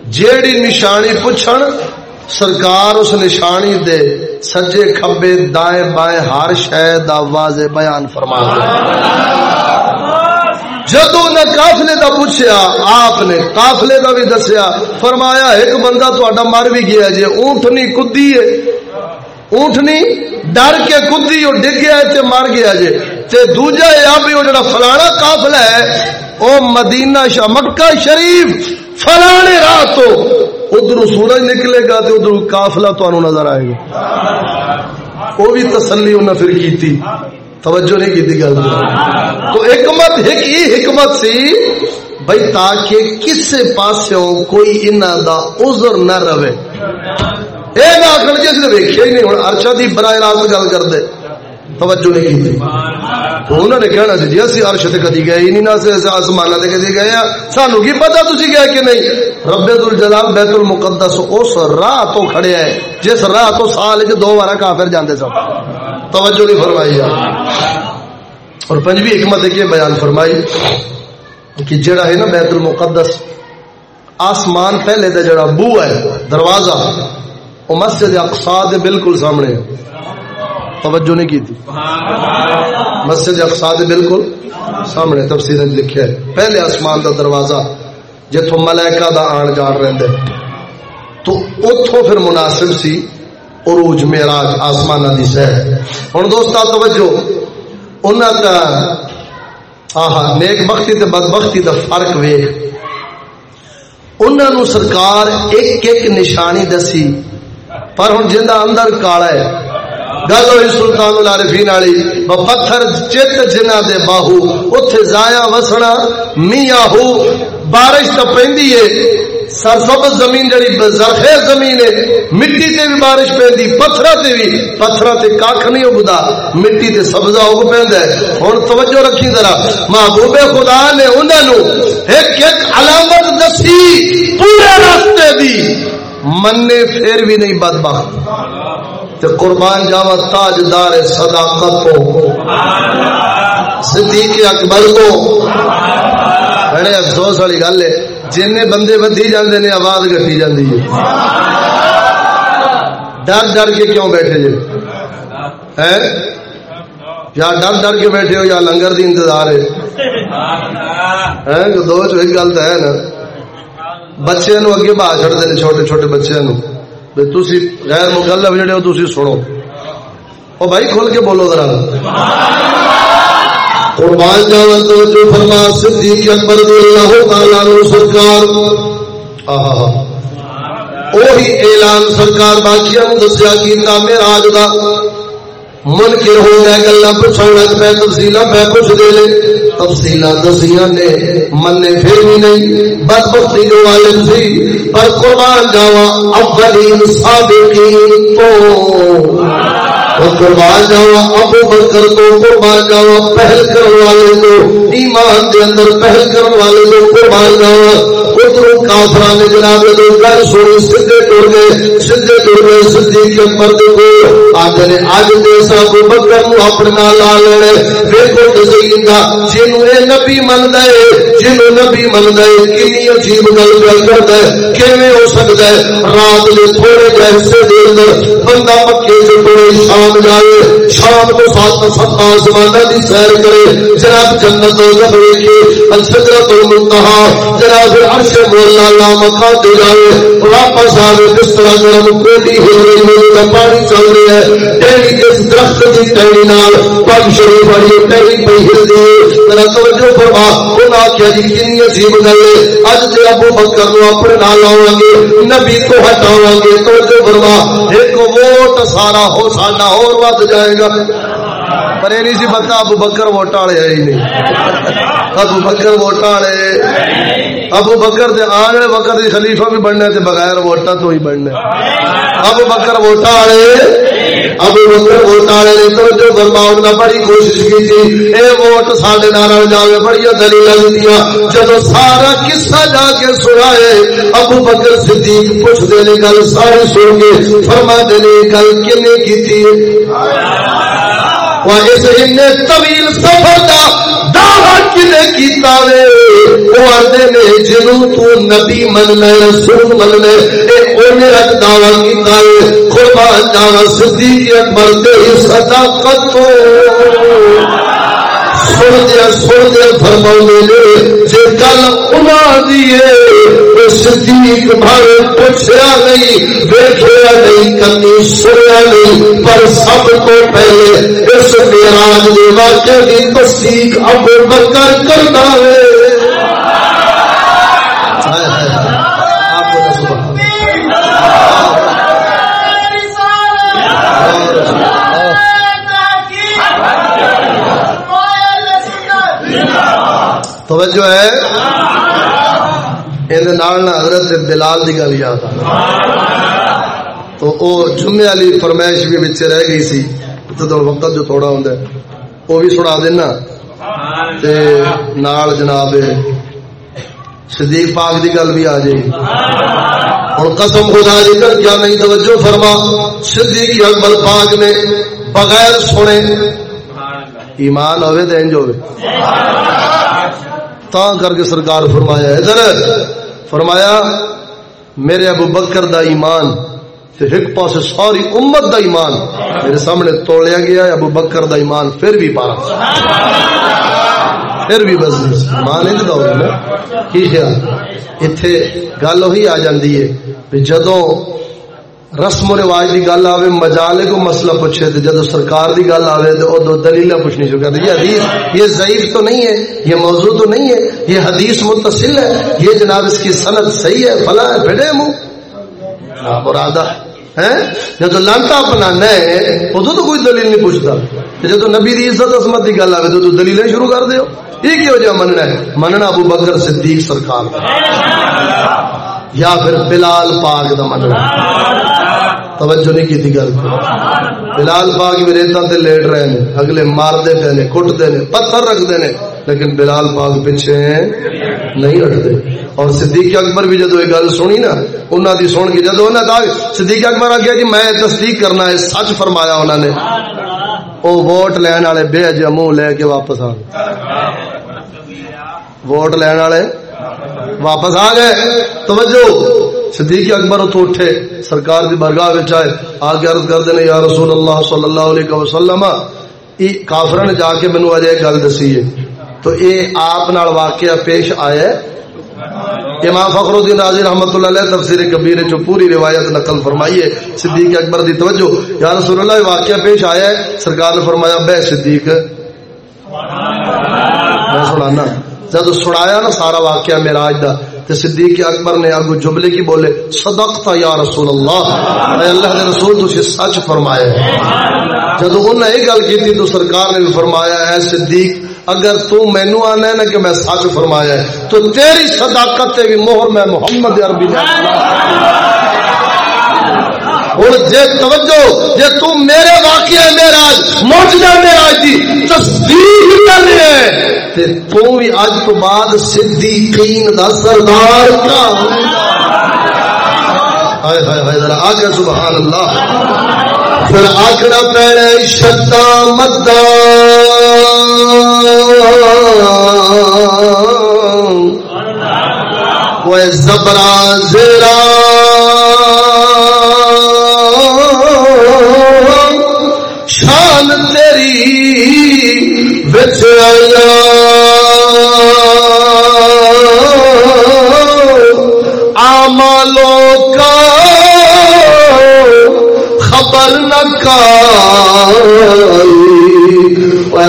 جیڑی نشانی پوچھن سرکار اس نشانی دے سجے کھبے دائیں بائیں ہر شہ واضح بیان فرما جدو نے کافلے دا پوچھیا، آپ نے کافلے دا بھی دسیا، فرمایا ایک بندہ تا مر بھی گیا جی اونٹنی کدی ہے۔ اونٹنی ڈر کے کدی وہ ڈگ گیا تے مر گیا جی تے دوجا یہ بھی وہ جڑا فلانا کافلا ہے وہ مدینہ شاہ مکہ شریف، فلانے راہ تو ادھر سورج نکلے گا تو ادھر کافلا تمہیں نظر آئے گا۔ وہ بھی تسلی انہیں پھر کی توجہ نہیں کی گل۔ تو حکمت ایک ہی حکمت سی بھائی تاکہ کسے پاسوں کوئی انہوں دا عذر نہ رہے۔ یہ نہ آخر جی اصل ویکیا ہی نہیں ہوں ارشا دی براہ راست گل کر دے۔ توجہ نہیں کی تو انہوں نے کہنا سی جی اسی عرش تے کدی گئے ہی نہیں، نہ آسمان تے کدی گئے ہیں سانو کی پتہ تسی گئے کہ نہیں؟ رب الجلال بیت المقدس اس راہ تو کھڑے ہے جس راہ تو سال وچ دو بار کافر جاندے سن۔ توجہ نہیں فرمائی اور پنجویں حکمت ہے بیان فرمائی کہ جڑا ہے نا بیت المقدس، آسمان پہلے دے جڑا بو ہے، دروازہ، وہ مسجد اقصا دے بالکل سامنے۔ ہے توجہ نہیں کی تھی۔ مسجد اقصا دے بالکل سامنے تفسیر لکھیا ہے۔ پہلے آسمان دا دروازہ جتوں ملائکہ دا آن جان رہندے۔ تو اتوں پھر مناسب سی عروج، معراج آسمان دی سیر۔ ہن دوستا توجہ۔ انہاں کا آہا، نیک بختی تے بدبختی دا فرق ویکھ۔ انہاں نو سرکار ایک ایک نشانی دسی۔ پر ہن جندا اندر کالا ہے گل ہوئی سلطان العارفین والی پتھر چت جنہ دے باہو اوتھے زایا وسنا، میاں ہو، بارش تو پہندی ہے سرسبز زمین جڑی زرخیز زمین ہے، مٹی تے بھی بارش پہندی پتھرا تے بھی پتھرا تے کاکھ نہیں اگدا، مٹی تے سبزہ اگ پیندا ہے۔ ہن توجہ رکھی ذرا، محبوب خدا نے انہاں نو ایک ایک علامت دسی پورے راستے دی مننے پھر بھی نہیں بدبخت۔ تے قربان جاوا تاجدار صداقت کو صدیق اکبر کو۔ بڑے افسوس والی گل ہے۔ جن بندے بدھی جاندے نے آواز گٹی جاندی ہے۔ ڈر ڈر کے کیوں بیٹھے جی یا ڈر ڈر کے بیٹھے ہو یا لنگر دی انتظار ہے۔ دو ایک گل تو ہے نا۔ بچے نو اگے بہا چڑھتے ہیں چھوٹے چھوٹے بچے نو۔ تسی غیر مکلف جڑے ہو تسی سنو او بھائی کھول کے بولو ذرا قربان جاوا تو جو فرما صدیق اکبر رضی اللہ تعالی عنہ سرکار آہا وہی اعلان سرکار باقیاں دسیا کیتا معراج دا منکر ہو گئے گلا پوچھنے میں تفصیل میں پوچھ دے لے تفصیل دسیا نے منے پھر بھی نہیں بد بختی جو عالم سی پر قربان جاوا اولین صادقین تو قربان جاوا ابو بکر تو قربان جاوا پہل کرنے والے تو ایمان دے اندر پہل کرنے والے قربان جاوا ادھر نے جناب گل سنی گئے گئے کو آج نے اج دے ابو بکر نو اپنے نال لا لینے۔ دا جنوں اے نبی مندا ہے، جنوں نبی مندا ہے، کتنی عجیب گل گل کردا ہے، کیویں ہو سکدا ہے؟ رات دے تھوڑے جہے دے اندر بندہ مکے سے تھوڑے شام جائے، شام کو سات سات آسمان دی سیر کرے، جناب جنت ویکھے المنتہا جناب عرش مولا لا مکان دے جائے، واپس آوے کوٹی رہی ہے پانی چل رہا ہے درخت ٹہنی نال پگ شریف والی ٹہنی پہ ہلدی ذرا توجہ فرما، انہاں جی کنی عجیب گل ہے۔ اج تے ابو بکر نو اپنے نال لاواں گے، نبی کو گے، توجہ فرما، ایک ووٹ سارا ہو ساڈا اور بات جائے گا پر یہ نہیں سی پتا ابو بکر ووٹ والے ہی نہیں ابو بکر ووٹ والے ابو بکر دے آنے والے بکر دی خلیفہ بھی بننا تے بغیر ووٹاں تو ہی بننا ابو بکر ووٹاں والے ابو بکر ووٹاں والے نے توجہ فرماؤ دا بڑی کوشش کی تھی اے ووٹ ساڈے نال جاوے بڑی دلیل دتیاں۔ جدو سارا قصہ جا کے سنائے ابو بکر صدیق پوچھ دے نے گل ساری سن کے فرما دے نے گل کنے کیتی وہ اس طویل سفر کا دعوی کنے کیتا وے وہ آدھے نے، جنوں تو نبی رسول اے اونے رکھ کیتا وے قربان صدیق اکبر صداقت سن دیا سن دیا فرما نے جی گل اما دیے صدیق پوچھا نہیں دیکھا نہیں، کمی سنیا پر سب کو پہلے اس میراج واقعے کی تصدیق ابو بکر کرتا ہے۔ توجہ ہے۔ حضرت بلال کی گل یاد تو وہ جمعے والی فرمائش بھی بچے رہ گئی سی، تو وقت جو تھوڑا ہوں وہ بھی سنا دینا۔ تے نال جناب صدیق پاک دی گل بھی آ جائے ہوں قسم خدا جی کر کیا نہیں توجہ فرما، صدیق اکبر پاک نے بغیر سنے ایمان ہوئے تو انج ہوئے تا کر کے سرکار فرمایا، ادھر فرمایا میرے ابو بکر دا ایمان ایک پاس ساری امت دا ایمان میرے سامنے توڑیا گیا ابو بکر دا ایمان پھر بھی پارا پھر بھی بس ایمان دا ہوگا کی خیال؟ اتھے گل وہی آ جاندی ہے جدوں رسم و رواج کی گل آئے مجالے کو مسئلہ پوچھے تو جب سرکار کی گل آئے تو وہ دلیل پوچھنی شروع کر یہ حدیث، یہ ضعیف تو نہیں ہے، یہ موضوع تو نہیں ہے، یہ حدیث متصل ہے، یہ جناب اس کی صنعت صحیح ہے، فلاں ہے بھڑے منہ۔ ہاں، مرادہ۔ ہاں؟ ہے جب لانتا اپنا ہے ادو تو کوئی دلیل نہیں پوچھتا۔ جب نبی دی عزت عصمت کی گل آئے تو دلیلیں شروع کر دیو۔ یہ کیوں جا مننا ہے؟ مننا ابو بکر صدیق سرکار۔ یا پھر بلال پاک دا مننا۔ توجہ نہیں کی گل۔ بلال پاک بھی ریتوں تے لیٹ رہے ہیں اگلے مارتے پے نے، کٹتے نے، پتھر رکھتے نے، لیکن بلال پاک پیچھے نہیں ہٹتے۔ اور صدیق اکبر بھی جدو یہ گل سنی نا انہوں دی سن کے جدو انہوں نے صدیق اکبر آ گیا کہ جی میں تصدیق کرنا ہے، سچ فرمایا انہوں نے۔ وہ ووٹ لین والے بے اج منہ لے کے واپس آ گئے۔ ووٹ لین والے واپس آ گئے۔ توجہ۔ صدیق اکبر تو اٹھے، سرکار دی برگاہ وچ آئے، آگے عرض کر دینے یا رسول اللہ صلی اللہ علیہ وسلم کافر نے جا کے مینو اجے گل دسی ہے۔ تو اے آپ نال واقعہ پیش آیا ہے۔ امام فخر الدین راضی رحمت اللہ علیہ تفسیر کبیر جو پوری روایت نقل فرمائی ہے۔ صدیق اکبر دی توجہ۔ یا رسول اللہ واقعہ پیش آیا ہے۔ سرکار نے فرمایا، بے صدیق. میں سنانا، جب سنایا نا، سارا واقعہ میراج دا۔ تو صدیق اکبر نے آگو جبلے کی بولے صدق تھا یا رسول اللہ اے اللہ دے رسول تھی سچ فرمایا جب انہیں یہ گل کی تو سرکار نے بھی فرمایا، اے صدیق، اگر تو مینو آنا ہے نا کہ میں سچ فرمایا ہے، تو تیری صداقت بھی مہر میں محمد عربی نے اور جے توجہ جے تو میرے واقعہ میرا موجودہ میرا دی تصدیق کر رہے ہیں تے تو بھی اج تو بعد صدیقین دا سردار کا ہائے ہائے ہائے، ذرا آگے سبحان اللہ پھر آکڑا پیڑے شتا مدا وہ زبرا زیرا بچ آیا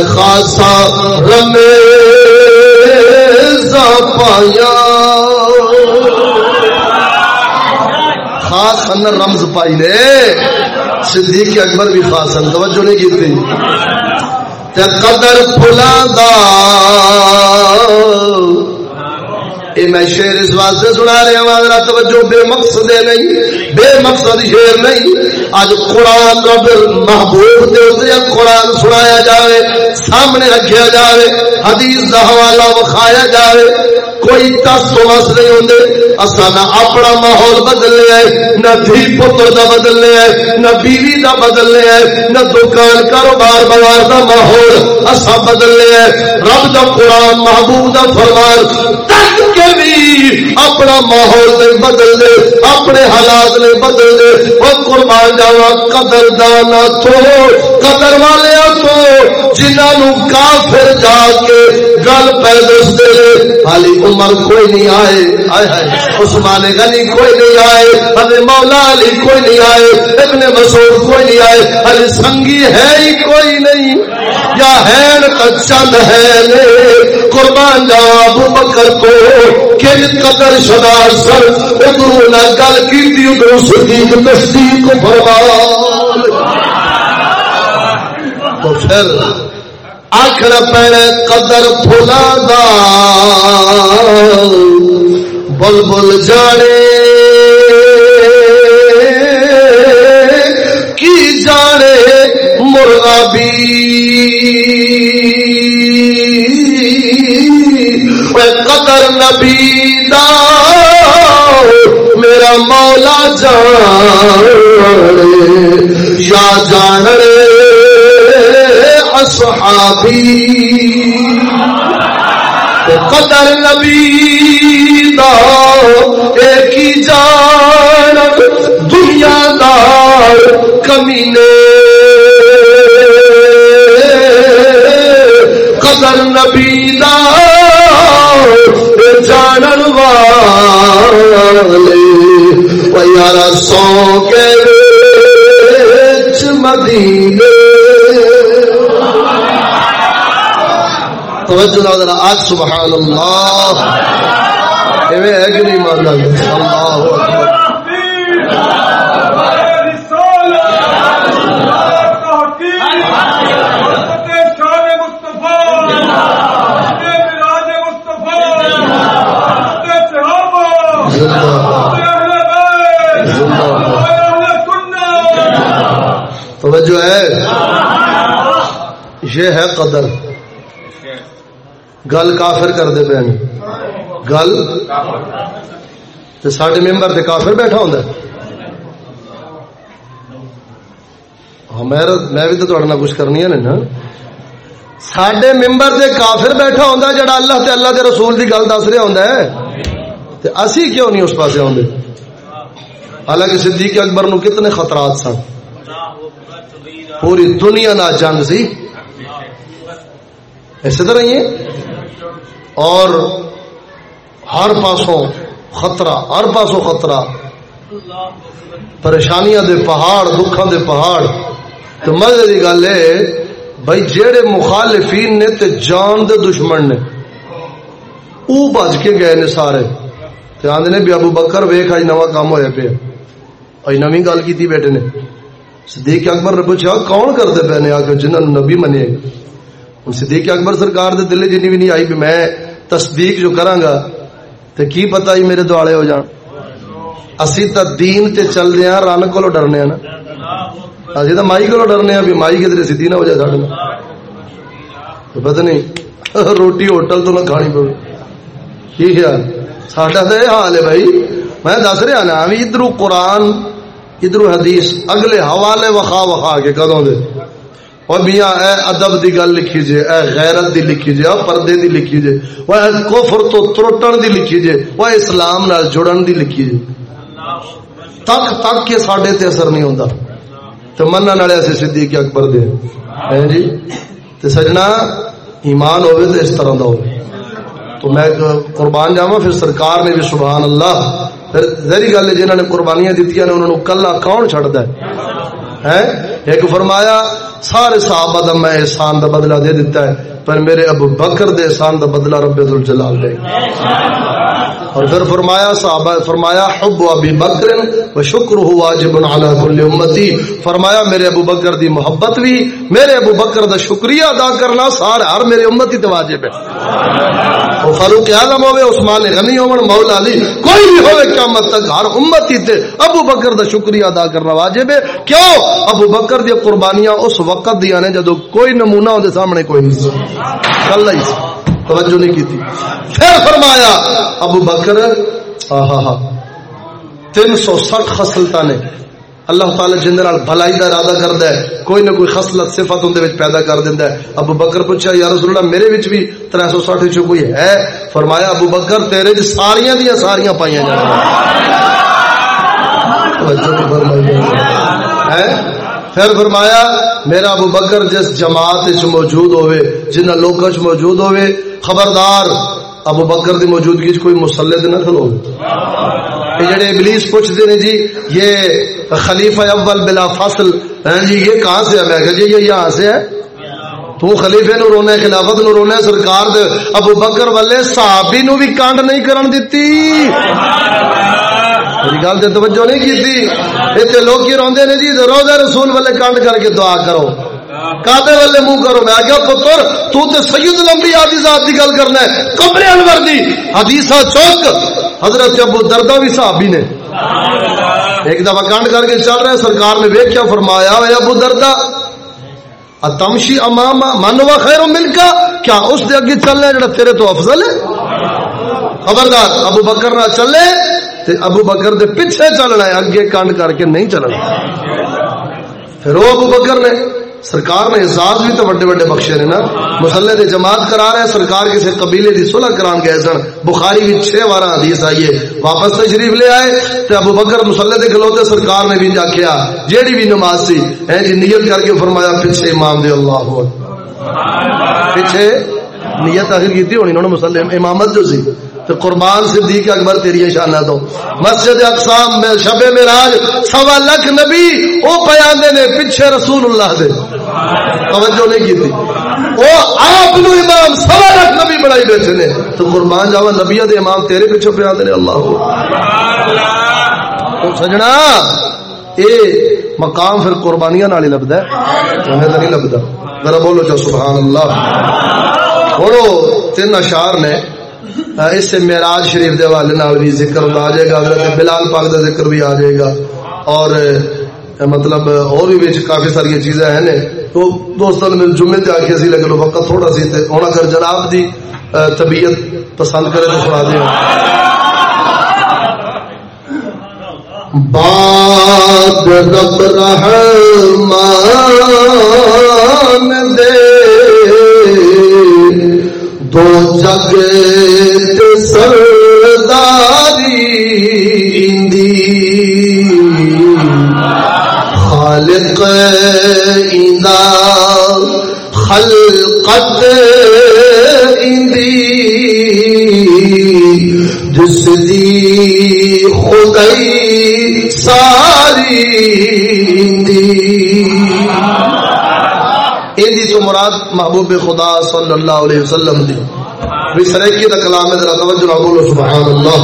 خاصا رمے پایا۔ خاص ان رمز پائی نے صدیق اکبر بھی خاص ان توجہ نہیں کی تھی۔ قدر پھلا دا۔ اے میں شیر اس واسطے سنا رہا ہوں ذرا توجہ، بے مقصد نہیں، بے مقصد شیر نہیں۔ اج قرآن رب محبوب دے اتنے قرآن سنایا جائے سامنے رکھیا جائے حدیث دا حوالہ وکھایا جائے کوئی دس تو مس نہیں ہوندے اسا نہ اپنا ماحول بدل لیا ہے نہ دھی پتر دا بدل لیا ہے نہ بیوی دا بدل لیا ہے نہ دکان کاروبار بازار دا ماحول اسا بدل لیا ہے رب دا قرآن، محبوب دا فرمان کے بھی اپنا ماحول نہیں بدل دے، اپنے حالات نہیں بدل دے۔ وہ قربان جاوا قدر دانا تو قدر والے تو جنہوں کافر جا کے گل پہ دس دے حالی عمر کوئی نہیں آئے آئے آئے۔ عثمان غنی کوئی نہیں آئے ابھی مولا علی کوئی نہیں آئے، ابن مسعود کوئی نہیں آئے۔ علی سنگی ہے ہی کوئی نہیں۔ یا ہے تو چند ہے لے قربان جواب بکر کو کل قدر شدا سر ادھر نہ گل کی تھی ادھر صدیق تصدیق فرما تو پھر آخر پڑے قدر پھلا دا بل بل جانے نبی دا میرا مولا جان یا جان اصحابی۔ قدر نبی دا ایک ہی جان دنیا دار، کمینے والے یارا سو کے مدینے توجہ ذرا آج سبحان اللہ ایویں ہے کہ نہیں مان اللہ اکبر یہ ہے قدر۔ گل کافر کر دے پے گل۔ سڈے ممبر سے کافر بیٹھا ہوں ہاں میں بھی تو تھوڑا کچھ کرنی ہے نا۔ سڈے ممبر سے کافر بیٹھا ہوں جڑا اللہ تے اللہ دے رسول دی گل دس رہا ہوں تے اسی کیوں نہیں اس پاس آدھے حالانکہ صدیق اکبر نو کتنے خطرات سن۔ پوری دنیا نہ جنگ سی۔ اسی طرح ہی اور ہر پاسوں خطرہ، ہر پاسوں خطرہ۔ پریشانیاں دے پہاڑ، دکھاں دے پہاڑ۔ تو مزے کی گل ہے، بھائی جیڑے مخالفین نے تے جان دے دشمن نے، او بج کے گئے نے سارے۔ تے آندے نے بھی ابو بکر ویکھ اج نواں کام ہویا پیا۔ اج نویں گل کیتی بیٹے نے۔ صدیق اکبر نے پوچھا، کون کرتے پے نے آ کے جنہاں نبی منے ہوں صدیق اکبر سرکار دے دل جنی بھی نہیں آئی بھی میں تصدیق جو کراں گا تے کی پتہ ہی میرے دوالے ہو جان۔ اسی تا دین تے چل دے ہیں رن کو ڈرنے ہیں نا۔ اسی تا مائی کو ڈرنے ہیں بھی مائی کدھر سیدھی نہ ہو جائے ساڈے تو پتہ نہیں، روٹی ہوٹل تو نہ کھانی پوے۔ کی خیال؟ ساڈا تو یہ حال ہے بھائی۔ میں دس رہا نا بھی ادھر قرآن ادھر حدیث، اگلے حوالے وخا وخا کے کدوں دے؟ اور میاں اے ادب دی گل لکھی جے، اے غیرت دی لکھی جے، اے پردے دی لکھی جے وہ اے کفر تو ترٹن دی لکھی جے وہ اسلام نال جڑن دی لکھی جے۔ تک تک کے ساڈے تے اثر نہیں ہوندا۔ تے منن والے اسی صدیق اکبر دے۔ ہیں جی تے سجنا، ایمان ہوے تے اس طرح دا ہوے تو میں قربان جاواں، پھر سرکار نے بھی سبحان اللہ، پھر ظاہری گل ہے، جنہاں نے قربانیاں دتیاں نے، انہاں نو کلا کون چھڑدا ہے؟ ہیں؟ ایک فرمایا سارے صحابہ دا میں احسان دا بدلہ دے دیتا ہے، پر میرے ابو بکر دے احسان دا بدلہ رب الجلال دے۔ اور پھر فرمایا، صحابہ فرمایا، حب ابی بکر و شکر ہو واجب علی کل امتی۔ فرمایا، میرے ابو بکر دی محبت بھی، میرے ابو بکر دا شکریہ ادا کرنا سارے ہر میرے امتی تے واجب ہے۔ وہ فاروق اعظم ہوے عثمان غنی ہون مولا علی، کوئی بھی ہوے قیامت تک ہر امتی تے ابو بکر دا شکریہ ادا کرنا واجب ہے کیوں؟ ابو بکر دی قربانیاں اس وقت دیاں نے جدوں کوئی نمونہ اون دے سامنے کوئی نہیں۔ کل ہی توجہ نہیں کی تھی پھر فرمایا، ابو بکر تین سو سٹھ خسلتا نے اللہ تعالی جن بھلائی کا ارادہ کرتا ہے، کوئی نہ کوئی خسلت صفت اندر پیدا کر دینا ہے۔ ابو بکر پوچھا، یا رسول اللہ، میرے وچ بھی تر سو سٹھ کوئی ہے؟ فرمایا، ابو بکر، تیرے چ ساریاں دیا ساریاں پائیاں جان پھر فرمایا، میرا ابو بکر جس جماعت موجود ہوئے، جنہ لوگ موجود ہوئے، خبردار ابو بکر دی موجودگی کوئی مسلط نہ کھلو جڑے ابلیس پوچھتے ہیں جی یہ خلیفہ اول بلا فصل ہاں جی یہ کہاں سے ہے؟ میں کہ جی یہ یہاں سے ہے۔ تو خلیفے نو رونا خلافت نو رونا سرکار دے ابو بکر والے صحابی نو بھی کانڈ نہیں کرن دیتی میری گل تے توجہ نہیں کی تھی اتنے لوگ کی روندے نے جی روزہ رسول والے کانڈ کر کے دعا کرو۔ کعبے والے منہ کرو، میں آگیا پتر تو تے سید لمبی آدھی ذات کی گل کرنا ہے۔ قبر انور دی۔ حدیثہ چوک۔ حضرت ابو دردہ بھی صحابی نے۔ ایک دفعہ کانڈ کر کے چل رہے، سرکار نے ویک کیا فرمایا، اے ابو دردہ تمشی امام من خیر مل کا کیا اس دے اگے چل رہے جڑا تیرے تو افضل ہے؟ خبردار، ابو بکر نہ چلے، تے ابو بکر دے پیچھے چلنا ہے، اگے کانڈ کر کے نہیں چلنا۔ پھر وہ ابو بکر نے سرکار نے احساس بھی تو بڑے بڑے بخشے نے نا۔ مسلے دے جماعت کرا رہے سرکار کسی قبیلے دی صلح کران گئے سن۔ بخاری بھی چھ بارہ حدیث آئیے واپس تشریف لے آئے تے ابو بکر مسلے دے کھلوتے سرکار نے بھی آخیا جیڑی بھی نماز سی۔ ہے جی نیت کر کے فرمایا، پیچھے امام دے اللہ پیچھے نیت آخر کی ہونی، انہوں نے مسلم امامت جو سی۔ تو قربان صدیق اکبر تیری شانہ تو۔ مسجد اقسام میں شب معراج، سوا لکھ نبی او پیاندے نے پیچھے رسول اللہ دے۔ توجہ نہیں کی تھی۔ او آپ نو امام سوا لکھ نبی بڑائی بیٹھے نے۔ تو قربان جاوا نبی دے امام تیرے پیچھے پیاندے نے۔ اللہ تو سجنا، اے مقام پھر قربانیاں نال ہی لبدا ہے۔ انہیں تو نہیں لبدا۔ ذرا بولو چا سبحان اللہ۔ بولو، تین اشعار نے۔ اس سے معراج شریف دے والے نال بھی ذکر آ جائے گا۔ حضرت بلال پاک دا ذکر بھی آ جائے گا۔ اور مطلب اور بھی بیچ کافی ساری چیزیں ہیں نے، تو دوستوں نے جمعے تے آ سی لیکن وقت تھوڑا سی، تے ہن اگر جناب دی طبیعت پسند کرے تو سنا دیں باد رب رحمان دے، دو جگ سرداری دی۔ خالق ایندا خلقت ایندی جس دی خدائی ساری دی تو مراد محبوب خدا صلی اللہ علیہ وسلم دی۔ بھی سریکی دا کلام ہے، ذرا توجہ نہ بولو، سبحان اللہ۔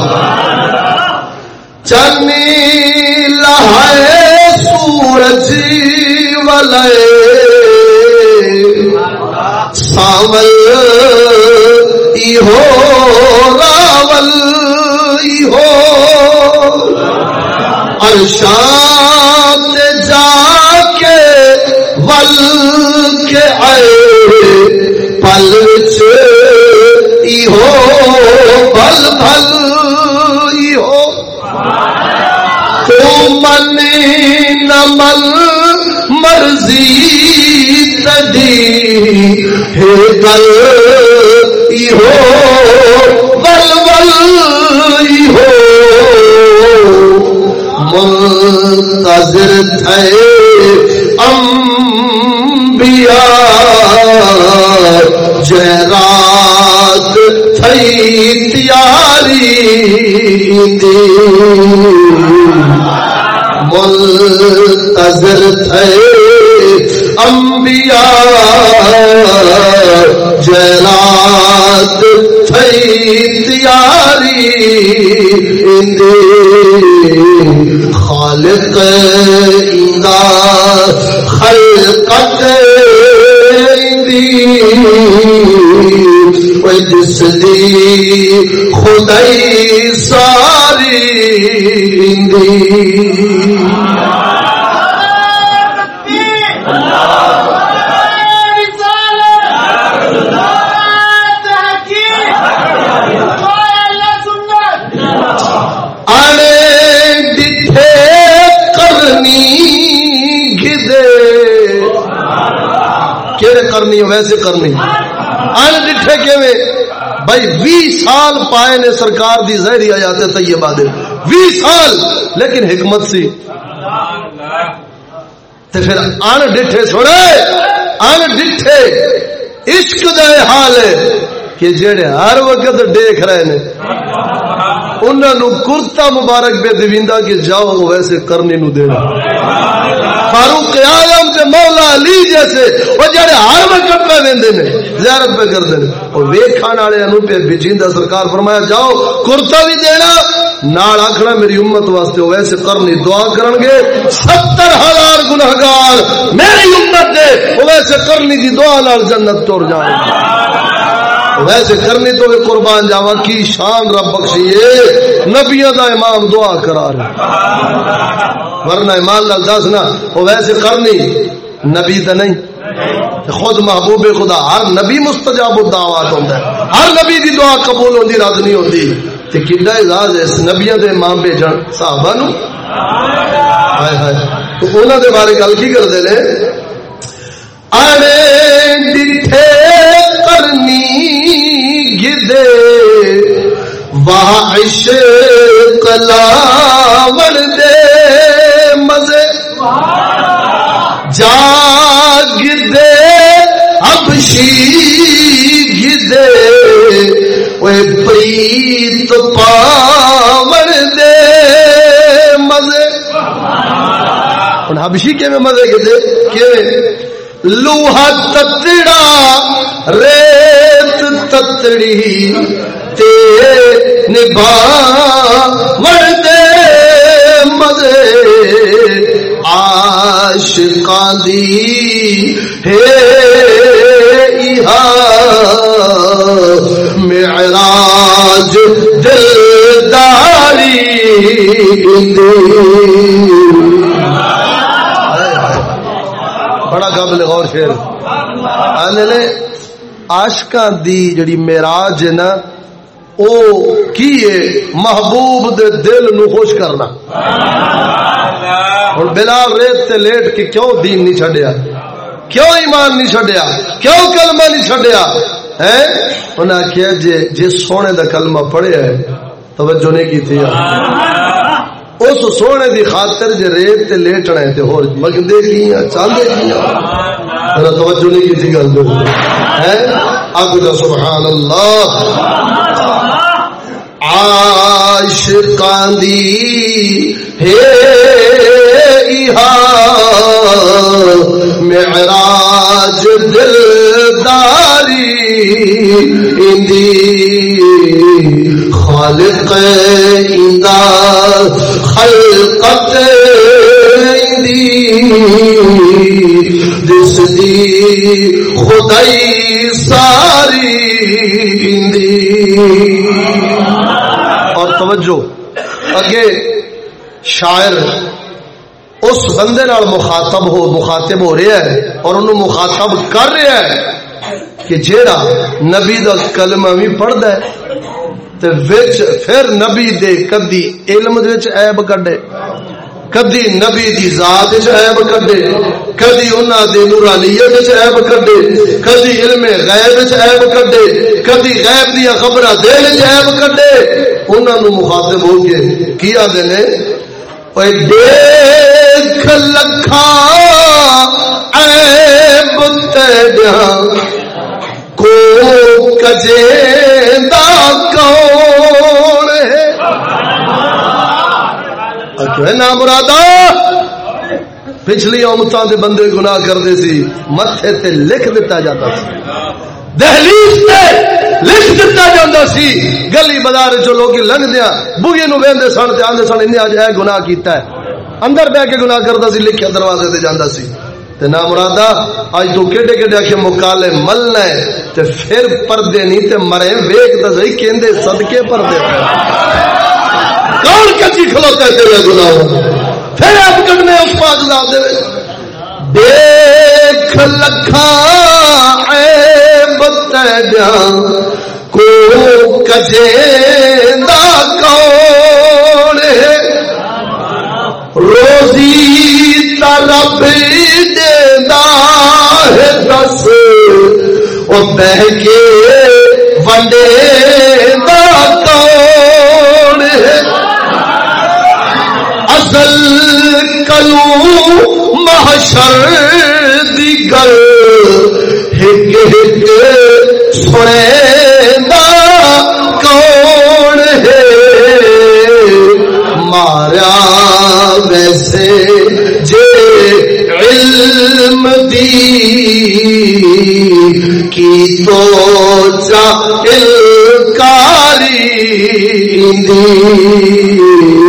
چنی لہے سورج ولے ساول ہو راول ایہو ارشاد جا کے ول کے آئے نمل مرضی تدی ہے بل ہو بل بل ہو۔ منتظر تھے انبیاء جرات تھئی تیاری دی منتظر تھے انبیاء جرات تھئی تیاری دی خالق اندا خلقت دی جس دی خدائی ساری دی کرنی ویسے کرنی ان ڈٹھے کیویں بھائی وی سال پائے نے سرکار دی زہری آیات طیبہ دے۔ وی سال، لیکن حکمت سی۔ تے پھر ان ڈٹھے سنے ان ڈٹھے۔ عشق دا حال ہے کہ جڑے ہر وقت دیکھ رہے نے انہوں کرتا مبارک بے دیویندا کہ جاؤ ویسے کرنے نو دینا۔ فاروق اعظم تے مولا علی جیسے وہ جڑے ہر وقت پہ ویندے نے، زیارت پہ کردے نے۔ او ویکھن والے نو پہ بجیندا سرکار فرمایا، جاؤ، کرتا بھی دینا، نال آکھنا میری امت واسطے وہ ویسے کرنی دعا کرن گے۔ 70 ہزار گنہگار میری امت دے، وہ ویسے کرنی دی دعا نال جنت ٹر جائیں ویسے کرنی تو بھی قربان جاوا کی شان رب بخشیے۔ نبیوں دا امام دعا کرا رہے ورنہ ایمان لال دس نا وہ ویسے کرنی، نبی تو نہیں۔ خود محبوب خدا، ہر نبی مستجاب الدعوات ہوتا ہے۔ ہر نبی دی دعا قبول ہوتی رد نہیں ہوتی تے کڈا اعزاز ہے اس دے امام بھیجن، صحابہ نو؟ ہائے ہائے۔ تو انہاں دے بارے گل کی کردے نے؟ اڑے ڈٹھے گدے واہ عشق لاون دے مزے۔ جاگ دے ابشی گدے وہ پریت پاون دے مزے۔ حبشی کے میں مزے گدے؟ کہ لوہا تتڑا ریت تتڑی تے نبا وڑتے مزے عاشقاں دی ہے معراج دلداری بڑا قابل غور شیر آنے لے۔ عاشقاں دی جڑی معراج ہے نا او کی ہے محبوب دے دل نو خوش کرنا ہن بلال ریت تے لیٹ کے کیوں دین نہیں چھڈیا کیوں ایمان نہیں چھڈیا کیوں کلمہ نہیں چھڈیا ہیں انہاں کہیا جے جس سونے دا کلمہ پڑھیا ہے توجہ نہیں کی تھی اس سونے دی خاطر جے ریت تے لیٹنا ہے تے ہور مگدے کیاں چاندے کیاں ذرا توجہ نہیں کیتی گل دے ہیں؟ اگ دا سبحان اللہ عاشقاں دی ہے ایہا۔ معراج دلداری اندی۔ خالق اندا خلقت اندی۔ جس دی خدائی ساری دی اور توجہ، اگے شاعر اس بندے نال مخاطب ہو مخاطب ہو رہا ہے اور انہوں مخاطب کر رہا ہے کہ جیڑا نبی دا کلمہ بھی پڑھدا ہے، تے وچ پھر نبی دے کدی علم دے وچ عیب کڈے۔ کدی نبی دی ذات عیب کڈے، کدی انہاں دی نورانیت عیب کڈے، کدی علم غیب عیب کڈے، کدی غیب دی خبراں دے وچ عیب کڈے۔ انہاں نو مخاطب ہو کے کی آندے نے؟ اوے دیکھ لکھا عیب تیرا، کو کجے نا مرادا پچھلی امتوں کے بندے گناہ کرتے سی متے تے لکھ دیتا جاتا سی۔ دہلیز تے لکھ دیتا جاتا سی۔ گلی بازار چ لوگ لنگ دیا نو وہدے سن تے آندے سن، انہیں اج اے گناہ کیتا ہے۔ اندر بہ کے گناہ کرتا سی، لکھیا دروازے تے جاندا سی۔ تے نا مرادا اج تو کیڈے کیڈے اکھے مکالے ملنا ہے۔ تے پھر پردے نہیں تے مرے ویکھ تے صحیح کہندے صدقے پردے۔ کون کچی کھلوتا ہے تیرے گناہ پھر آپ کٹنے اس پاک ذات دے دیکھ لکھا عیب تیجا کو کجے دا کون ہے؟ روزی طرف دینا ہے دس۔ او بہ کے ونڈے محشر دی گل ہک ہک سنے کون ہے؟ مارا ویسے جے علم دی کی تو جا کاری دی؟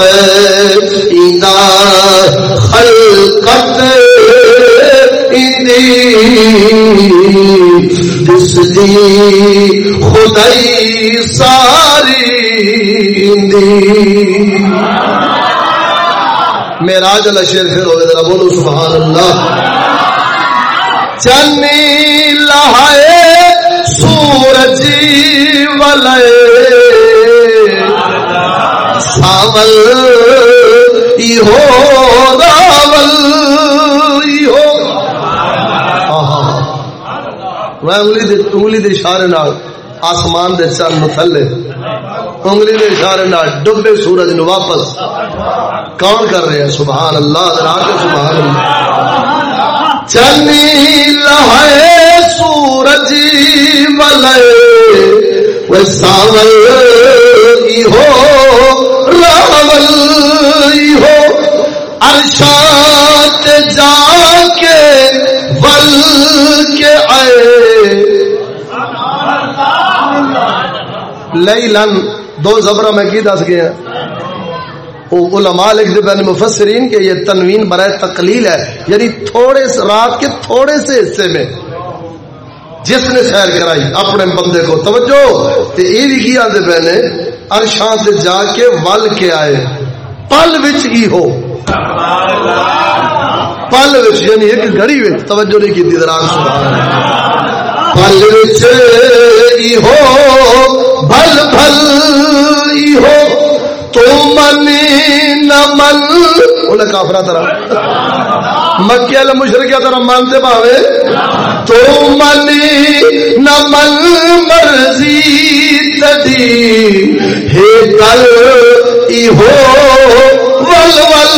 ایدا خلقت جس دی خدائی ساری میرا جلا شیر پھر ہوئے ذرا بولو سبحان اللہ چنی لہائے سورجی ولے ساول میں انگلی دے انگلی دے اشارے نال، آسمان دے چند تھلے، انگلی دے اشارے نال ڈبے سورج نو واپس کون کر رہے ہیں؟ سبحان اللہ ذرا کے سبحان اللہ. چنی لہے سورج ولے وہ ساول ہو راول ہو، ارشاد جا کے ول کے آئے۔ لئی لن دو زبرہ میں کی دس گیا علماء لکھتے پہنے مفسرین کے یہ تنوین برائے تقلیل ہے یعنی تھوڑے سے، رات کے تھوڑے سے حصے میں۔ جس نے سیر کرائی، اپنے بندے کو، توجہ! تے یہ بھی کیا دے پہنے ارشاں سے جا کے ول کے آئے۔ پل وچ ہی ہو پل وچ یعنی ایک گھڑی وچ۔ توجہ نہیں کی دران سبحان پل وچ ہی ہو بھل بھل ہی ہو تو منی نہ من۔ بولے کافرا طرح۔ مکے والے مشرقہ طرح مانتے پاوے تو منی نہ من مرضی تدی، ہے کل ای ہو ول ول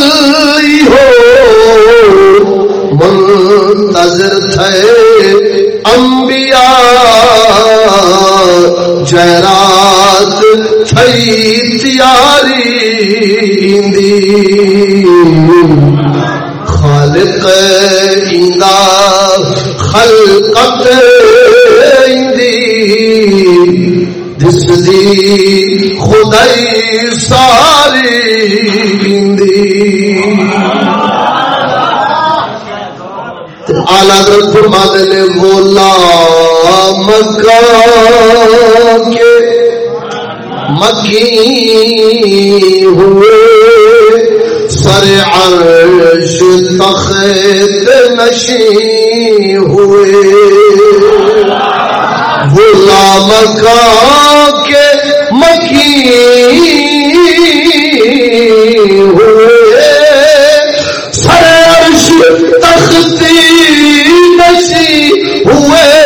ای ہو منتظر تھے انبیاء جرات تھئی تیاری دی خالق اندا خلقت جس دی خدائی ساری آلہ فرما نے بولا مکہ کے مکی ہوئے۔ سر عرش تخت نشی غلام کے مکی ہوئے۔ سر تختی نشی ہوئے۔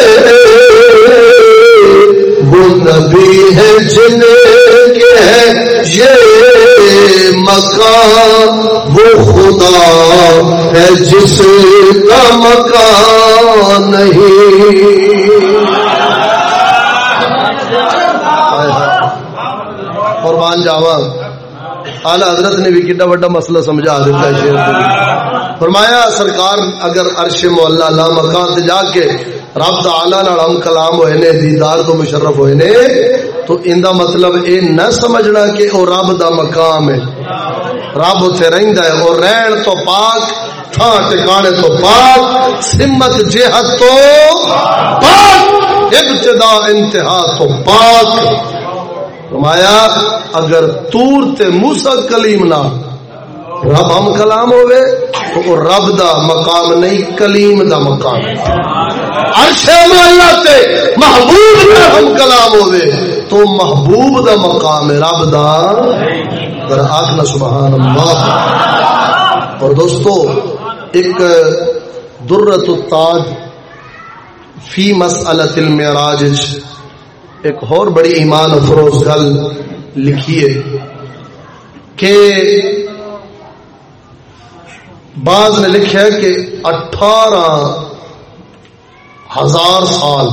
وہ نبی ہے جن کے ہے یہ مکان وہ خدا ہے جس کا مکان نہیں۔ قربان جاوا اعلی حضرت نے بھی کڈا بڑا مسئلہ سمجھا دیتا ہے شیر فرمایا، سرکار اگر عرش مولا لا مکان تے جا کے رب تعالی نال ہم کلام ہوئے نے، دیدار تو مشرف ہوئے نے، تو ان دا مطلب اے نہ سمجھنا کہ او رب دا مقام ہے۔ رب اتنے رہندا ہے اور رہن تو پاک تھا ٹکانے تو پاک، سمت جہت تو پاک، ابتدا انتہا تو پاک۔ فرمایا، اگر تور تے موسی کلیم نہ رب ہم کلام ہوئے، تو وہ رب دا مقام نہیں، کلیم دا مقام عرش مولا تے محبوب دا ہم کلام ہوئے، تو محبوب دا مقام ہے رب دا۔ در آخنا سبحان اللہ اور دوستو، ایک درت التاج فی مسئلت المعراج۔ ایک اور بڑی ایمان افروز گل لکھیے کہ بعض نے لکھا کہ اٹھارہ ہزار سال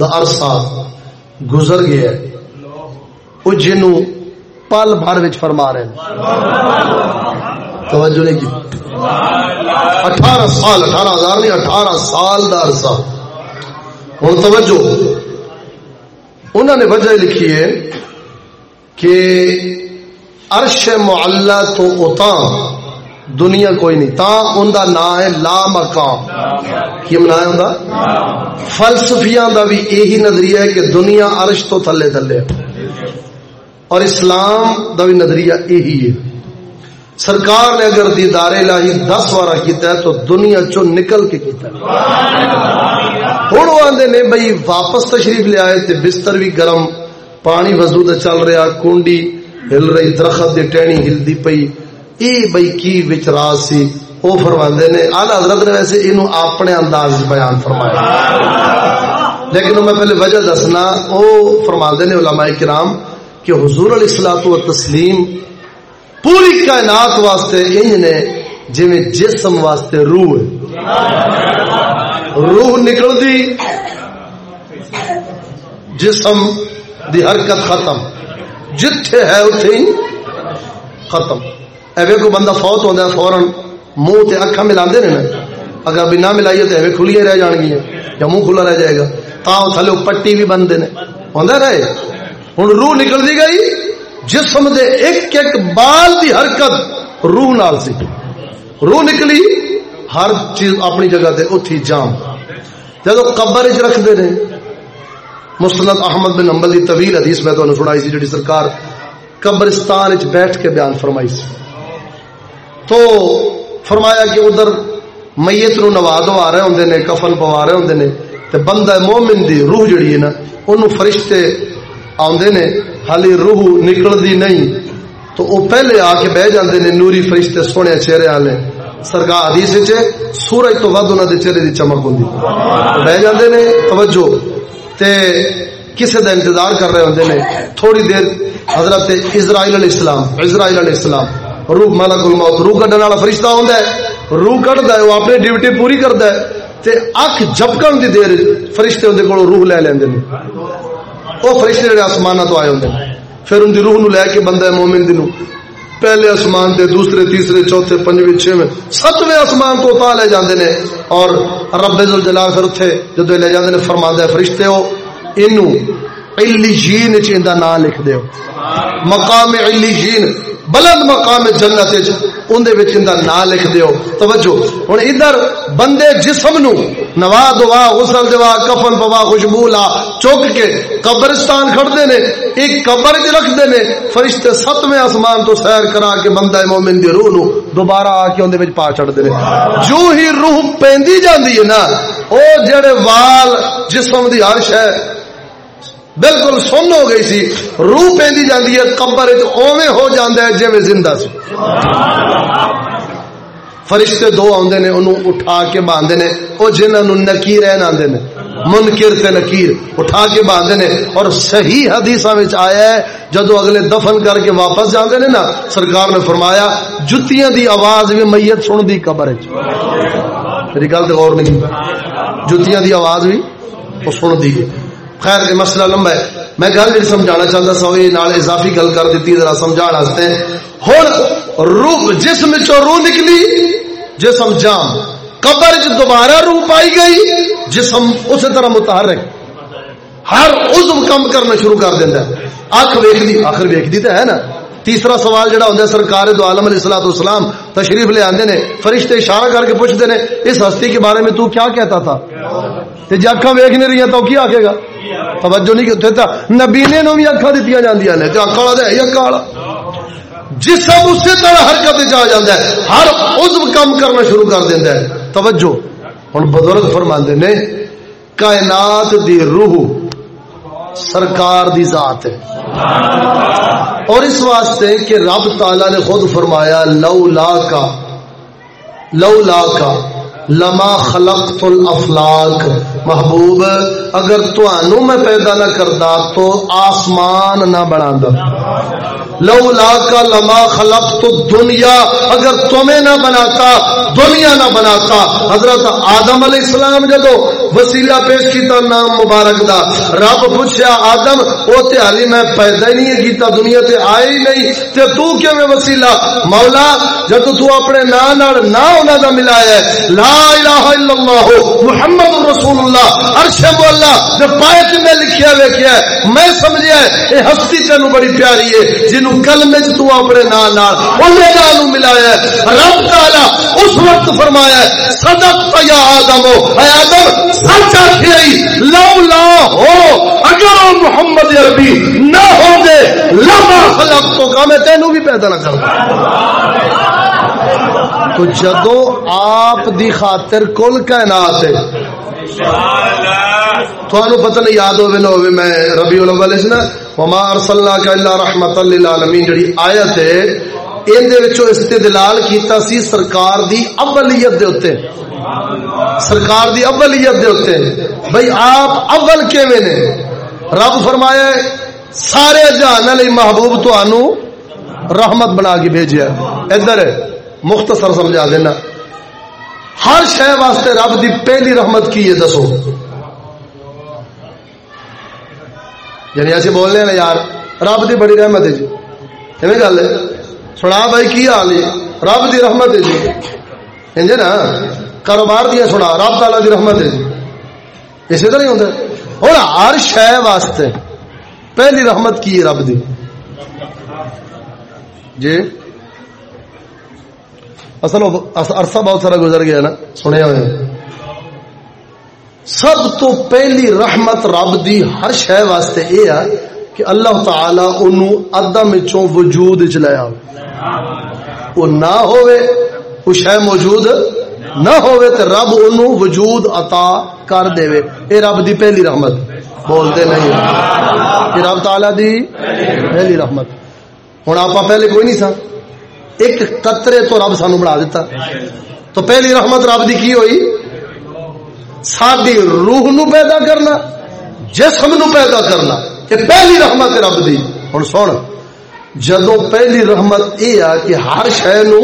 دا عرصہ گزر گیا وہ جنوں پل بھر فرما رہے ہیں۔ توجہ نہیں کی۔ اٹھارہ سال، اٹھارہ ہزار نہیں، اٹھارہ سال دا عرصہ۔ ہوں توجہ، انہوں نے وجہ لکھی ہے کہ عرش معلہ تو اتا دنیا کوئی نہیں، تا ان دا نام ہے لا مقام کی بنایا ہوں فلسفیاں دا بھی یہی نظریہ ہے کہ دنیا عرش تو تھلے تھلے اور اسلام دا بھی نظریہ یہی ہے۔ سرکار نے اگر دیدار الہی دس بارہ کیتا ہے تو دنیا چو نکل کے کیتا ہے۔ ہوں وہ آدھے نے بھائی واپس تشریف لے آئے تے بستر بھی گرم، پانی وضو تے چل رہا کنڈی ہل رہی، درخت دی ٹہنی ہلدی پئی۔ اے بھائی کی وچ راز سی؟ وہ فرماندے نے آل حضرت نے ویسے اینو اپنے انداز بیان فرمایا۔ لیکن میں پہلے وجہ دسنا، او فرماندے نے علماء کرام کہ حضور علیہ الصلوۃ والتسلیم پوری کائنات واسطے انج نے جی جسم واسطے روح روح نکل دی۔ جسم دی حرکت ختم۔ جتھے ہے اتھے ہی ختم۔ ایوے کو بندہ فوت ہوتا ہے فورن منہ تے اکھا ملا دے نا۔ اگر بھی نہ ملائیے تو ایوے کھلیے رہ جان گیا یا منہ کھلا رہ جائے گا۔ تا تھلے پٹی بھی بندے نے۔ ہوتا رہے۔ ہوں روح نکل دی گئی۔ جسم دے ایک ایک بال دی حرکت روح نال سی۔ روح نکلی۔ ہر چیز اپنی جگہ تے اتھی جام۔ جدو قبر چ رکھتے ہیں مسند احمد بن امبل دی طویل حدیث میں تمہیں سنائی سی جڑی سرکار قبرستان چ بیٹھ کے بیان فرمائی سی۔ تو فرمایا کہ ادھر میت نو نوا دوا رہے ہوں نے، کفن پوا رہے ہوں نے، تے بندہ مومن دی روح جڑی ہے نا انہوں فرشتے آدھے نے، حالی روح نکلتی نہیں۔ تو وہ پہلے آ کے بہ جاندے نے، نوری فرشتے سونے چہرے والے۔ سرکار حدیث وچ سورج تو ود انہوں دے چہرے دی چمک ہوں بہ جاندے نے، توجہ۔ تے کسے دا انتظار کر رہے ہوندے نے، تھوڑی دیر حضرت اسرائیل علیہ السلام، اسرائیل علیہ السلام، روح ملک الموت، روح کڈن والا فرشتہ ہوندا ہے۔ روح کڈدا ہے، وہ اپنی ڈیوٹی پوری کردا ہے۔ تے اکھ جھپکن دی دیر فرشتے اون دے کولوں روح لے لیندے نے۔ او فرشتے جڑے آسماناں تو آئے ہوندے پھر ان دی روح نو لے کے بندہ مومن دی نو پہلے آسمان دے دوسرے، تیسرے، چوتھے، پنجویں، چھویں ستویں آسمان تو پا لے جاندے نے۔ اور رب ذوالجلال پھر اوتھے جدو لے جاندے نے فرماندا ہے فرشتے ہو اینو علیین وچ ایندا نام لکھ دیو مقام علیین بلند مقام جنت اندر نام لکھ دیو۔ توجہ۔ ہوں ادھر بندے جسم نو نوا دوا غسل دوا کفن پوا خوشبو لا، چک کے قبرستان کھڑتے نے، ایک قبر چ رکھتے نے، فرشتے ستویں آسمان تو سیر کرا کے بندہ مومن دی روح نو دوبارہ آ کے اندر پا چڑھتے ہیں جو ہی روح پی جاندی ہے نا، او جڑے وال جسم دی عرش ہے بالکل سن ہو گئی سی۔ روح پہ جاتی ہے کمبر اوے ہو جاتا ہے جی زندہ سی۔ فرشتے دو آدھے نے، انہوں اٹھا کے باندھے نے۔ وہ جنہوں نکیر آدھے نے۔ منکر تے نکیر۔ اٹھا کے باندھے نے۔ اور صحیح حدیث آیا ہے جدو اگلے دفن کر کے واپس جاندے نے نا، سرکار نے فرمایا، جتیاں دی آواز بھی میت سن دی قبر میری گل تو غور نہیں۔ جتیاں دی آواز بھی وہ سن دی۔ خیر، یہ مسئلہ لمبا ہے۔ میں گل جی سمجھانا چاہتا سا نال اضافی گل کر دیتی ذرا سمجھا واسطے۔ ہوں روح، جسم چو روح نکلی، جسم جام۔ قبر چ دوبارہ روح پائی گئی، جسم اسی طرح متحرک۔ ہر عزم کم کرنا شروع کر دینا اکھ ویک دی، آخر ویک دی تو ہے نا۔ تیسرا سوال جڑا ہوتا ہے، سرکار دو عالم علیہ السلام اسلام تشریف لے آتے نے، فرشتے اشارہ کر کے پوچھتے ہیں اس ہستی کے بارے میں تو کیا کہتا تھا؟ جی اکھا ویک نہیں رہی تو کیا آگے گا؟ توجہ نہیں کہ تھا نبینے نو بھی اکھا دیتی جاندیاں نے تو اکھا والا ہے اکھا والا۔ جسم اسی طرح حرکت جا جاتا ہے، ہر عضو کم کرنا شروع کر دینا ہے۔ توجہ۔ ہوں بزرگ فرماندے نے، کائنات دی روح سرکار دی ذات ہے۔ اور اس واسطے کہ رب تعالی نے خود فرمایا لو لا کا لو لا کا، لما خلقت الافلاق محبوب اگر تو میں پیدا نہ کرتا تو آسمان نہ بنا لو لا کا لما خلق تو دنیا اگر تمہیں نہ بناتا، دنیا نہ بناتا۔ حضرت آدم علیہ السلام جدو وسیلہ پیش کیتا، نام مبارک دا، رب پوچھا آدم، او تے میں پیدا ہی نہیں کیتا دنیا تے آئے ہی نہیں، تے تو کیوں میں وسیلہ؟ مولا جب تو اپنے نا نال نا انہاں دا ملایا ہے، لا الہ الا اللہ، محمد رسول اللہ عرش مولا جو پائے میں لکھیا ویکھیا ہے، میں سمجھیا ہے ہستی تینوں بڑی پیاری ہے، جنوں کلمے چ تو اپنے نال نال ملایا ہے، رب تعالی اس وقت فرمایا ہے، صدق یا آدم اے آدم، سچ آخی لو لا ہو، اگر محمد عربی نہ ہو گے، لما خلق تو کا میں تینوں بھی پیدا نہ کرتا تو جدو آپ دی خاطر کل کائنات ہے تھانو پتہ نہیں یاد ہوے نہ ہوے میں ربیع الاول اس نا، وما ارسلناک الا رحمتا للعالمین جڑی آیت ہے، ان دے وچوں استدلال کیتا سی سرکار دی اولیت دے اوتے۔ سرکار دی اولیت دے اوتے۔ بھئی آپ اول کیویں نے؟ رب فرمایا ہے، سارے جہان علی محبوب تو انو رحمت بنا کے بھیجیا۔ ادھر مختصر سمجھا دینا۔ ہر شہ واسطے رب دی پہلی رحمت کی ہے، دسو۔ یعنی ایسے بول رہے ہیں یار، رب دی بڑی رحمت ہے جی۔ ایویں گل ہے۔ سنا بھائی کی حال ہے؟ رب دی رحمت ہے جی۔ انجے نا؟ کاروبار دیا سنا۔ رب تعالی دی رحمت ہے جی۔ اسی طرح ہی ہوتا۔ ہے ہوں ہر شہ واسطے پہلی رحمت کی ہے رب دی۔ جی۔ اصل عرصہ بہت سارا گزر گیا نا، سنیا ہوئے۔ سب تو پہلی رحمت رب دی ہر شہ واسطے یہ ہے کہ اللہ تعالی انہوں ادم وجود چ لیا وہ نہ ہوئے، وہ شہ موجود نہ ہوئے تو رب انہوں وجود عطا کر دے۔ اے رب دی پہلی رحمت۔ بولتے نہیں رب تعالی دی پہلی رحمت۔ ہوں آپ پہلے کوئی نہیں سا۔ ایک قطرے تو رب سانو بنا دیتا۔ تو پہلی رحمت رب دی کی ہوئی؟ ساری روح نو پیدا کرنا، جسم نو پیدا کرنا یہ پہلی رحمت رب دی۔ ہوں سن جدو پہلی رحمت یہ آ کہ ہر شہ نو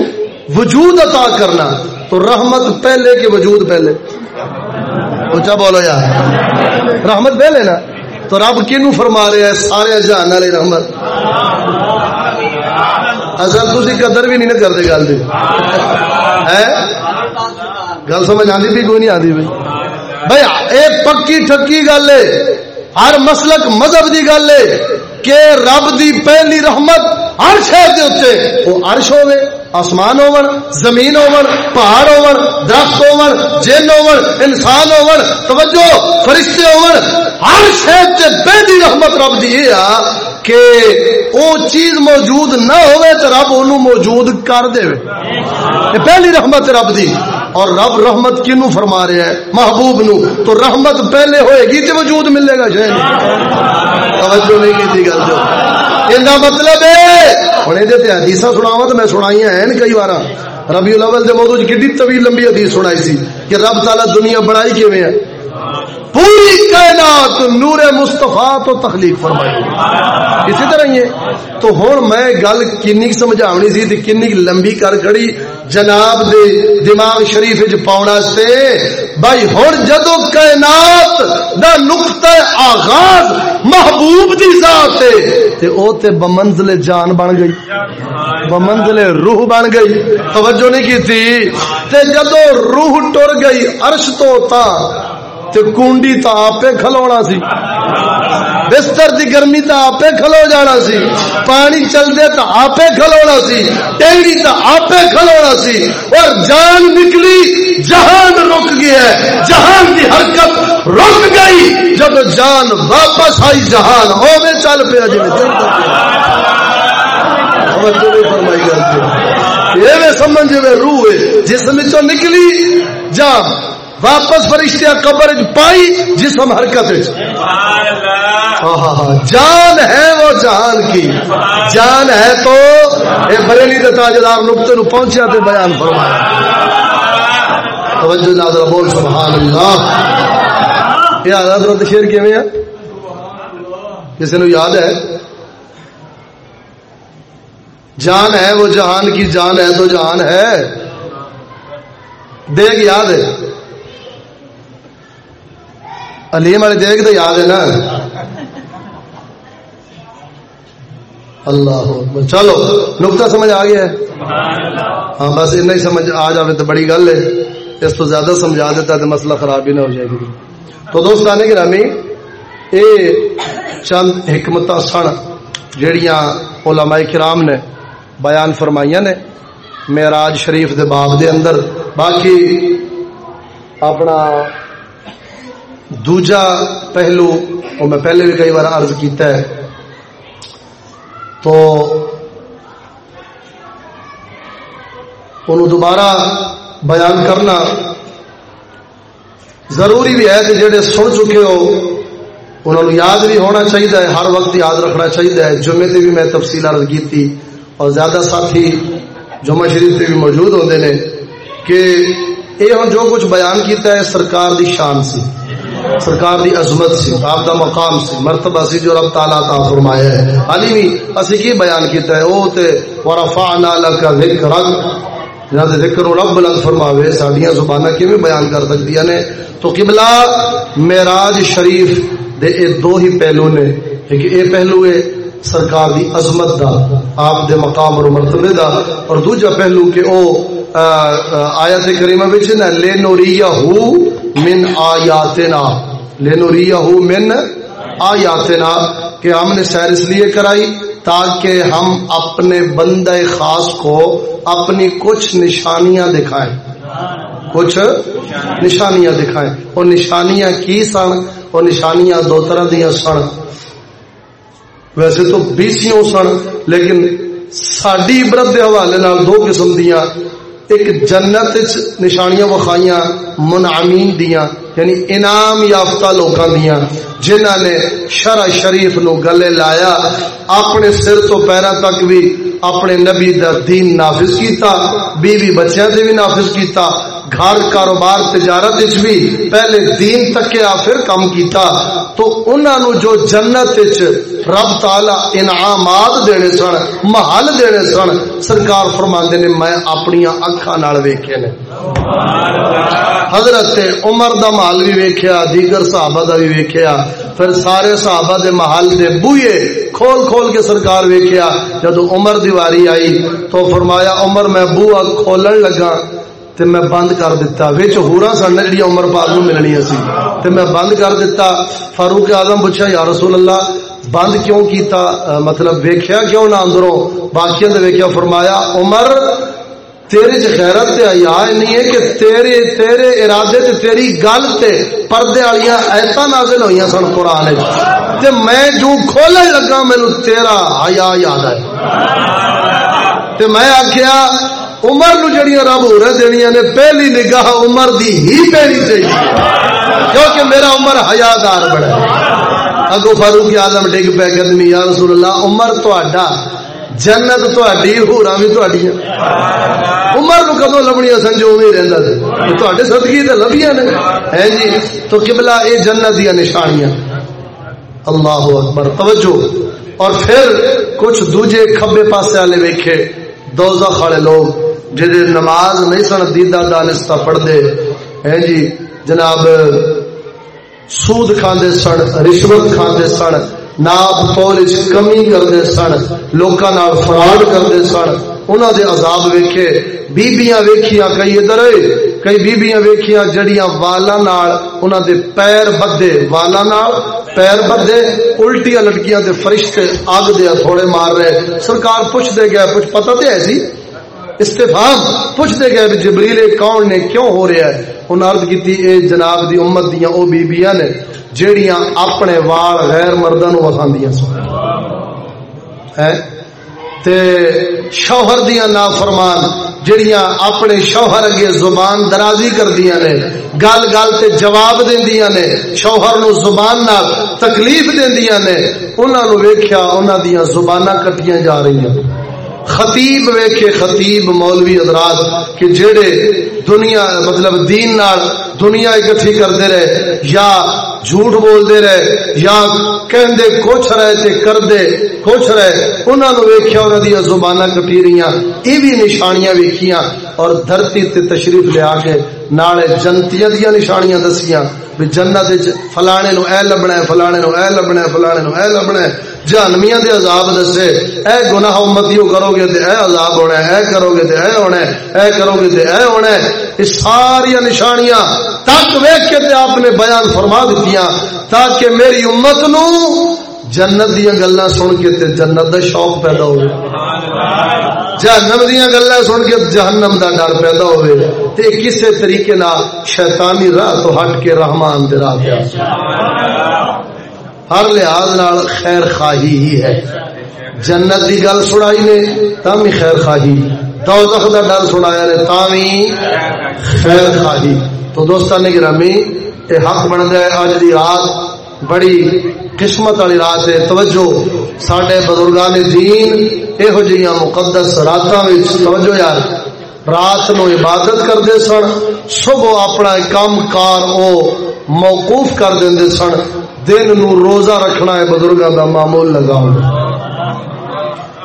وجود عطا کرنا، تو رحمت پہلے کے وجود پہلے؟ اچھا بولو یار۔ رحمت پہلے نا؟ تو رب کنو فرما رہے ہیں سارے جہان والی رحمت۔ اصل تھی قدر بھی نہیں کرتے گل کی گل سمجھ آتی بھی کوئی نہیں آتی بھائی بھائی یہ پکی ٹھکی گل ہے۔ ہر مسلک مذہب کی گل ہے۔ کہ رب دی پہلی رحمت ہر شہر کے اتنے وہ عرش ہوے آسمان ہو زمین ہو پہاڑ ہو درخت ہو جن ہو انسان ہو توجہ، فرشتے ہو ہر شہر سے پہلی رحمت رب دی یہ کہ او چیز موجود نہ ہوئے تو رب انہوں موجود کر دے۔ پہلی رحمت رب دی۔ اور رب رحمت کنو فرما رہا ہے محبوب نو۔ تو رحمت پہلے ہوئے گی تو وجود ملے گا شہر توجہ نہیں کی گل جو یہ مطلب ہے ہوں یہ حدیث سناوا تو میں سنائی ہیں کئی بار ربی الاول دے موضوع کی طویل لمبی حدیث سنائی سی کہ رب تعالی دنیا بڑائی کیویں ہے پوری کائنات نور مستفا تو تخلیق فرمائی۔ اسی طرح یہ، تو ہوں میں گل کنی سمجھاونی سی تے کنی لمبی کر کھڑی، جناب دے دماغ شریف وچ پاؤنا سے، بھائی ہن جدو کائنات دا نقطہ آغاز محبوب دی ذات ہے، تے او تے بمنزل جان بن گئی۔ بمنزل روح بن گئی۔ توجہ نہیں کی تھی۔ تے جدو روح ٹر گئی، عرش تو تا تے کنڈی تا آپے کھلونا سی۔ بستر دی گرمی تا آپے کھلو جانا سی۔ پانی چل دے تا آپے کھلونا سی۔ ٹیڑی تا آپے کھلونا سی۔ اور جان نکلی، جہان رک گیا ہے۔ جہان دی حرکت رک گئی۔ جب جان واپس آئی، جہان ہوے چل پیا جی۔ فرمائی گل یہ سمجھ جی، روح جسم چو نکلی، جان واپس فرشتہ قبر پائی جسم حرکت جان ہے وہ جان کی۔ جان ہے تو یہ بریلی تاجدار نقطے نو پہنچیا تو بیان فرمایا۔ توجہ ناظر بول سبحان اللہ۔ یہ حضرت شیر کیویں ہے کسی نو یاد ہے؟ جان ہے وہ جہان کی جان ہے تو جہان ہے۔ دیکھ یاد ہے۔ علیم والے دیکھ تو یاد ہے نا۔ اللہ چلو، نقطہ سمجھ آ گیا ہاں بس اتنا ہی سمجھ آ جائے تو بڑی گل ہے۔ اس تو زیادہ سمجھا دیتا تو مسئلہ خراب ہی نہ ہو جائے گی۔ تو دوست، آنے گرامی یہ چند حکمت سن جہیا علماء کرام نے بیان فرمائیاں نے معراج شریف دے باب دے اندر۔ باقی اپنا دوجا پہلو وہ میں پہلے بھی کئی بار عرض کیتا ہے، تو انہوں دوبارہ بیان کرنا ضروری بھی ہے کہ جڑے سن چکے ہو، انہوں نے یاد بھی ہونا چاہیے ہر وقت یاد رکھنا چاہیے جمعے تے بھی میں تفصیل عرض کی تھی اور زیادہ ساتھی جمعہ شریف تے بھی موجود ہوتے ہیں کہ یہ جو کچھ بیان کیتا ہے، سرکار دی شان سی۔ سرکار دی عظمت سی آپ دا مقام سی مرتبہ سی جو رب تعالیٰ تا فرمایا ہے۔ علی بھی اسی کی بیان کیتا ہے، او تے، ورفعنا لک ذکرک۔ جناب ذکر رب بلند فرماوے، ساڈیاں زباناں کیویں بیان کر سکدیاں نے؟ تو قبلہ معراج شریف دے اے دو ہی پہلو نے۔ ایک اے پہلو ہے سرکار دی عظمت دا، آپ دے مقام اور مرتبے دا۔ اور دوجا پہلو کہ او آیت کریمہ وچ نہ لنوریہو من آیاتنا لنوریہو من آیاتنا، کہ ہم نے سیر اس لیے کرائی تاکہ ہم اپنے بندے خاص کو اپنی کچھ نشانیاں دکھائیں۔ کچھ نشانیاں دکھائیں۔ اور نشانیاں کی سن؟ اور نشانیاں دو طرح دیا سن۔ ویسے تو بیسیوں سن، لیکن ساری عبرت کے حوالے دو قسم دیا ایک جنت نشانیاں وخائیاں منعمین دیاں یعنی انعام یافتہ لوکاں دیاں، جنہاں نے شرع شریف نو گلے لایا، اپنے سر تو پیرا تک بھی اپنے نبی دا دین نافذ کیتا، بیوی بچیاں سے بھی نافذ کیتا گھر کاروبار، تجارت وچ بھی پہلے دین تکیا پھر کم کیتا۔ تو انہاں نو جو جنت وچ رب تعالی انعامات دینے سن، محل دینے سن، سرکار فرماندے نے میں اپنی اکھاں نال ویکھے نے۔ حضرت عمر دا محل بھی ویکھیا، دیگر صحابہ دا بھی ویکھیا۔ پھر سارے صحابہ دے محل دے بوئے کھول کھول کے سرکار ویکھیا۔ جدو عمر دیواری آئی تو فرمایا، عمر میں بوا کھولن لگا۔ تے میں بند کر دیتا وچ ہورا سن جڑی عمر پاک نو ملنی سی۔ تے میں بند کر دیتا فاروق اعظم پوچھا، یا رسول اللہ، بند کیوں کیتا؟ مطلب ویکھیا کیوں نہ اندروں؟ باقیاں دے ویکھیا فرمایا، عمر تیرے چ غیرت تے حیا نہیں ہے کہ تیرے تیرے ارادے تے تیری گل تے پردے والیاں ایسا نازل ہوئیاں سن قران وچ۔ تے میں جو کھولن لگا، مینوں تیرا حیا یاد ہے تے میں آکھیا عمر نو جڑیاں رب ہو رہے دنیا نے پہلی نگاہ عمر دی ہی پہنی چاہیے کیونکہ میرا عمر حیادار بڑا ہے۔ اگو فاروق آدم ڈگ پہ قدمی یا رسول اللہ، عمر تہاڈا جنت تہاڈی ہورا بھی تہاڈیاں عمر نو کدو لبنیاں سن جو نہیں رہندا تہاڈے صدقے تے لبیاں نے۔ ہیں جی تو قبلہ اے جنت دی نشانیاں۔ اللہ اکبر، توجہ۔ اور پھر کچھ دوجے کھبے پاسے والے ویکھے، دوزخ والے لوگ۔ جہے نماز نہیں سن دیدا دانستہ پڑھتے ہیں جی جناب، سود کھاندے سن، رشوت کھاندے سن، ناپ تول کمی کرتے سن، لوکاں نال فراڈ کرتے سن۔ انہاں دے عذاب ویکھے، بیبیاں ویکھیاں، کئی ادھر کئی بیبیاں ویکھیاں، جڑیاں والا نال انہاں دے پیر بدے۔ والا نال پیر بدے، الٹیاں لٹکیاں تے فرشتے اگ دے تھوڑے مار رہے۔ سرکار پوچھ دے گیا کچھ پتہ تے ایسی استفام پوچھتے گئے جبریل کون نے؟ کیوں ہو رہا ہے؟ انہیں عرض کی اے جناب دی امت دیاں او بیبیاں نے، جیڑیاں اپنے وال غیر مردوں وساندیاں سن۔ تے شوہر دیاں نافرمان جڑیاں اپنے شوہر اگے زبان درازی کردیاں نے، گل گل تے جواب دیندیاں نے، شوہر نو زبان نال تکلیف دیندیاں نے، انہاں نو ویکھیا انہاں دیاں زباناں کٹیاں جا رہی ہیں۔ خطیب ویکھے، خطیب مولوی حضرات، کہ جڑے دنیا مطلب دین نال دنیا اکٹھی کرتے رہے، یا جھوٹ بولتے رہے، یا کہندے کچھ رہے تے کردے کچھ رہے، انہاں نو ویکھیا انہاں دی زباناں کٹی رہیاں، ای بھی نشانیاں ویکھیاں، اور دھرتی تے تشریف لے آ کے نالے جنتیاں دی نشانیاں دسیاں۔ بھی جنت فلانے نو اے لبنا ہے، فلانے نو اے لبنا ہے، فلانے نو اے لبنا ہے۔ جہنمیاں دے عذاب دسے۔ اے گناہ امتیو کرو گے تے اے عذاب ہونا ہے، اے کرو گے تے اے ہونا ہے، اے کرو گے تے اے ہونا ہے۔ اس ساری نشانیاں تک ویکھ کے تے آپ نے بیان فرما دتیاں تاکہ میری امت نو جنت دیا گلا سن کے تے جنت دا شوق پیدا ہو سبحان اللہ۔ جہنم دیا گلا سن کے جہنم دا ڈر پیدا ہوئے۔ تے کسے طریقے نال شیطانی راہ تو ہٹ کے رحمان دے راہ پہ ہر لحاظ نال خیر خواہی ہی ہے۔ جنت دی گل سنائی نے تم ہی خیر خواہی۔ دوزخ دا ڈر سنایا نے تم ہی خیر خواہی۔ تو دوستان گرامی یہ حق بنتا ہے اج دی رات۔ بڑی قسمت والی رات ہے۔ توجہ۔ سڈے بزرگان دین یہو جہاں مقدس راتاں توجہ یار رات نو عبادت کرتے سن صبح اپنا کام کار او موقوف کر دیں سن دن نو روزہ رکھنا ہے بزرگوں کا معمول لگاؤ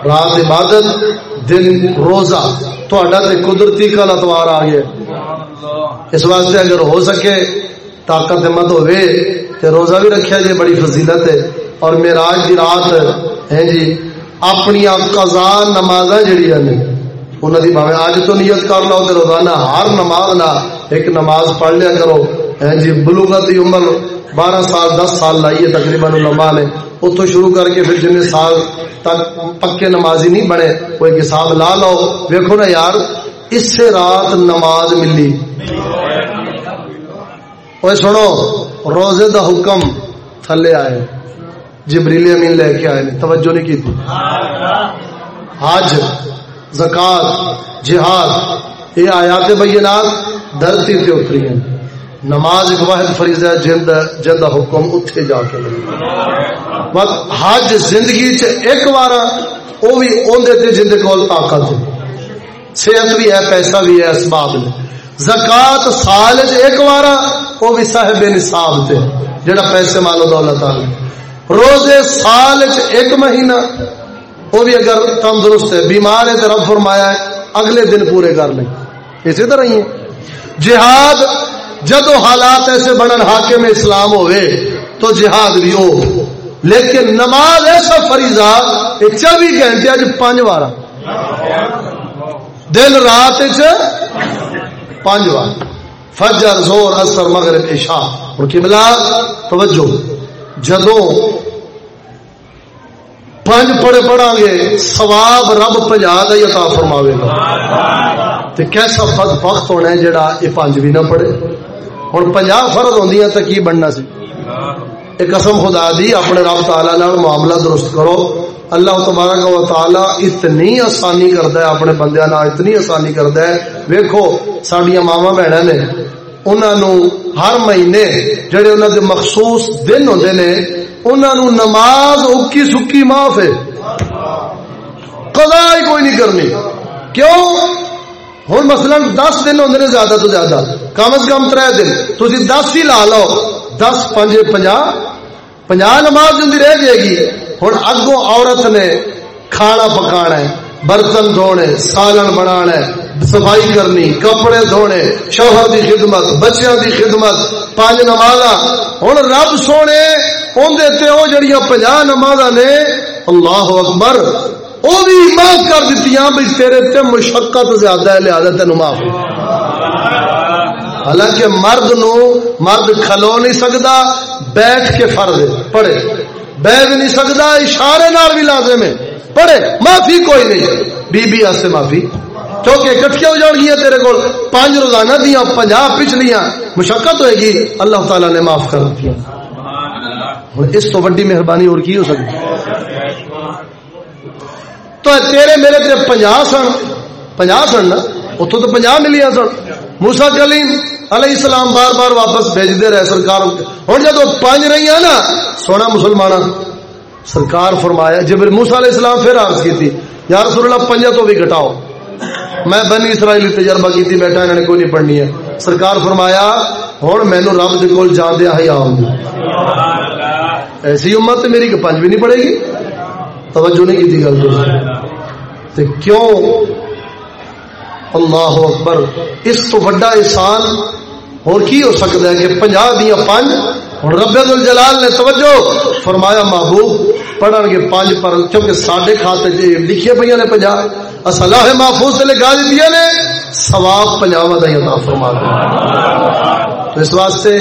رات عبادت دن روزہ تھوڑا تے قدرتی کل اتوار آ گیا اس واسطے اگر ہو سکے طاقت مت ہوئے تے روزہ بھی رکھیا جی بڑی فضیلت ہے اور میراج دی رات ہے جی اپنی قضا نماز جڑیاں نے انہوں دی بھاوے اج تو نیت کر لو تے روزانہ ہر نماز نہ ایک نماز پڑھ لیا کرو۔ ہے جی بلوغت دی عمر بارہ سال، دس سال لائیے تقریباً علماء نے۔ اتو شروع کر کے پھر جن سال تک پکے نمازی نہیں بنے، وہ ایک حساب لا لو۔ دیکھو نا یار، اس سے رات نماز ملی۔ وہ سنو، روزے دا حکم تھلے آئے۔ جبریل امین لے کے آئے توجہ نہیں کی تھی۔ حج زکات جہاد، یہ آیات بینات دھرتی تے اتری ہیں۔ نماز ایک واحد فریضہ ہے جند جند حکم اتھے جا کے وقت حج زندگی چ ایک بارا وہ بھی اوندے تے جند کول طاقت ہے۔ صحت بھی ہے، پیسہ بھی ہے اسباب نے زکات سال چ ایک بارا وہ بھی صاحب نصاب تے، جڑا پیسے مالو دولت آ روزے سال چ ایک مہینہ، وہ بھی اگر تندرست ہے، بیمار ہے تو رب فرمایا ہے، اگلے دن پورے کر لیں۔ اسی طرح ہی ہے۔ جہاد جدو حالات ایسے بنن حاکم اسلام ہوئے، تو جہاد بھی ہو لیکن نماز ایسا فریضہ چوبی گھنٹے اج پانچ بار دن رات پانچ بار فجر زور اثر مغرب، عشاء۔ اور قبلہ توجہ۔ جدو پانچ پڑے پڑھا گے، ثواب رب پنجا کا ہی عطا فرماوے گا۔ تے کیسا فد وقت ہونا ہے جڑا یہ پانچ بھی نہ پڑے ہوں پنجا فرد ہوں تو کی بننا سی؟ ایک قسم خدا دی، اپنے رب تعالی نال معاملہ درست کرو۔ اللہ تبارک و تعالی اتنی آسانی کرتا ہے، اپنے بندے اتنی آسانی کرتا ہے۔ ویکو سڈیا ماوا بہن نے انہوں ہر مہینے جڑے انہوں دے مخصوص دن ہوتے نے، انہوں نماز اکی سکی معاف ہے۔ قضا ہی کوئی نہیں کرنی۔ کیوں؟ ہوں مثلا دس دن ہوں زیادہ تو زیادہ۔ کم از کم تر دن۔ تھی دس ہی لا لو۔ دس، پنج، پنجا نماز جی رہ جائے گی۔ ہوں اگوں عورت نے کھانا پکانا ہے۔ برتن دھونے، سالن بنا صفائی کرنی، کپڑے دھونے، شوہر دی خدمت، بچیاں دی خدمت، پانچ نماز ہوں رب سونے اندر وہ جڑیاں پنجا نماز نے، اللہ اکبر وہ بھی معاف کر دیتی بھائی تیرے تے مشقت زیادہ ہے، لہٰذا تین معاف حالانکہ مرد نو مرد کھلو نہیں سکتا بیٹھ کے فرض پڑھے۔ بہ بھی نہیں سکتا اشارے نال بھی لازم ہے۔ پڑھے، معافی کوئی نہیں۔ بی بی آستے معافی۔ کیونکہ کٹھیا ہو جان گیا تیرے کو پانچ روزانہ دیا پنجا پچھلیاں۔ مشقت ہوئے گی، اللہ تعالیٰ نے معاف کر دیا۔ اس تو وڈی مہربانی اور کی ہو سکتی؟ تو تیرے میرے تے پنجا سن پنجا سن نا؟ اتو تو پنجا ملیا سن۔ موسا کلیم علیہ السلام بار بار واپس بھیجتے رہے سرکار ہوں جب پانچ رہی ہیں نا، سونا مسلمان سرکار فرمایا جب موسا علیہ السلام پھر عرض کی تھی، یا رسول اللہ پنجا تو بھی گھٹاؤ۔ میں بنی اسرائیل تجربہ کی تھی بیٹھا انہوں نے کوئی نہیں پڑھنی ہے۔ سرکار فرمایا ہوں مینو رب کے کول جان دیا ہی آؤں ایسی امت میری کہ پنج بھی نہیں پڑے گی؟ توجہ نہیں کی گل تو۔ کیوں؟ اللہ اکبر، اس تو بڑا احسان، اور کی ہو سکتا ہے کہ پنجا دیا پانچ ہوں رب الجلال نے توجہ فرمایا، محبوب، پڑھن گے پانچ پر، کیونکہ سڈے کھاتے جی لکھے پہ نے پنجا اصلاح محفوظ سے لگا دیتی نے۔ سواب پنجاب کا فرما دیا تو اس واسطے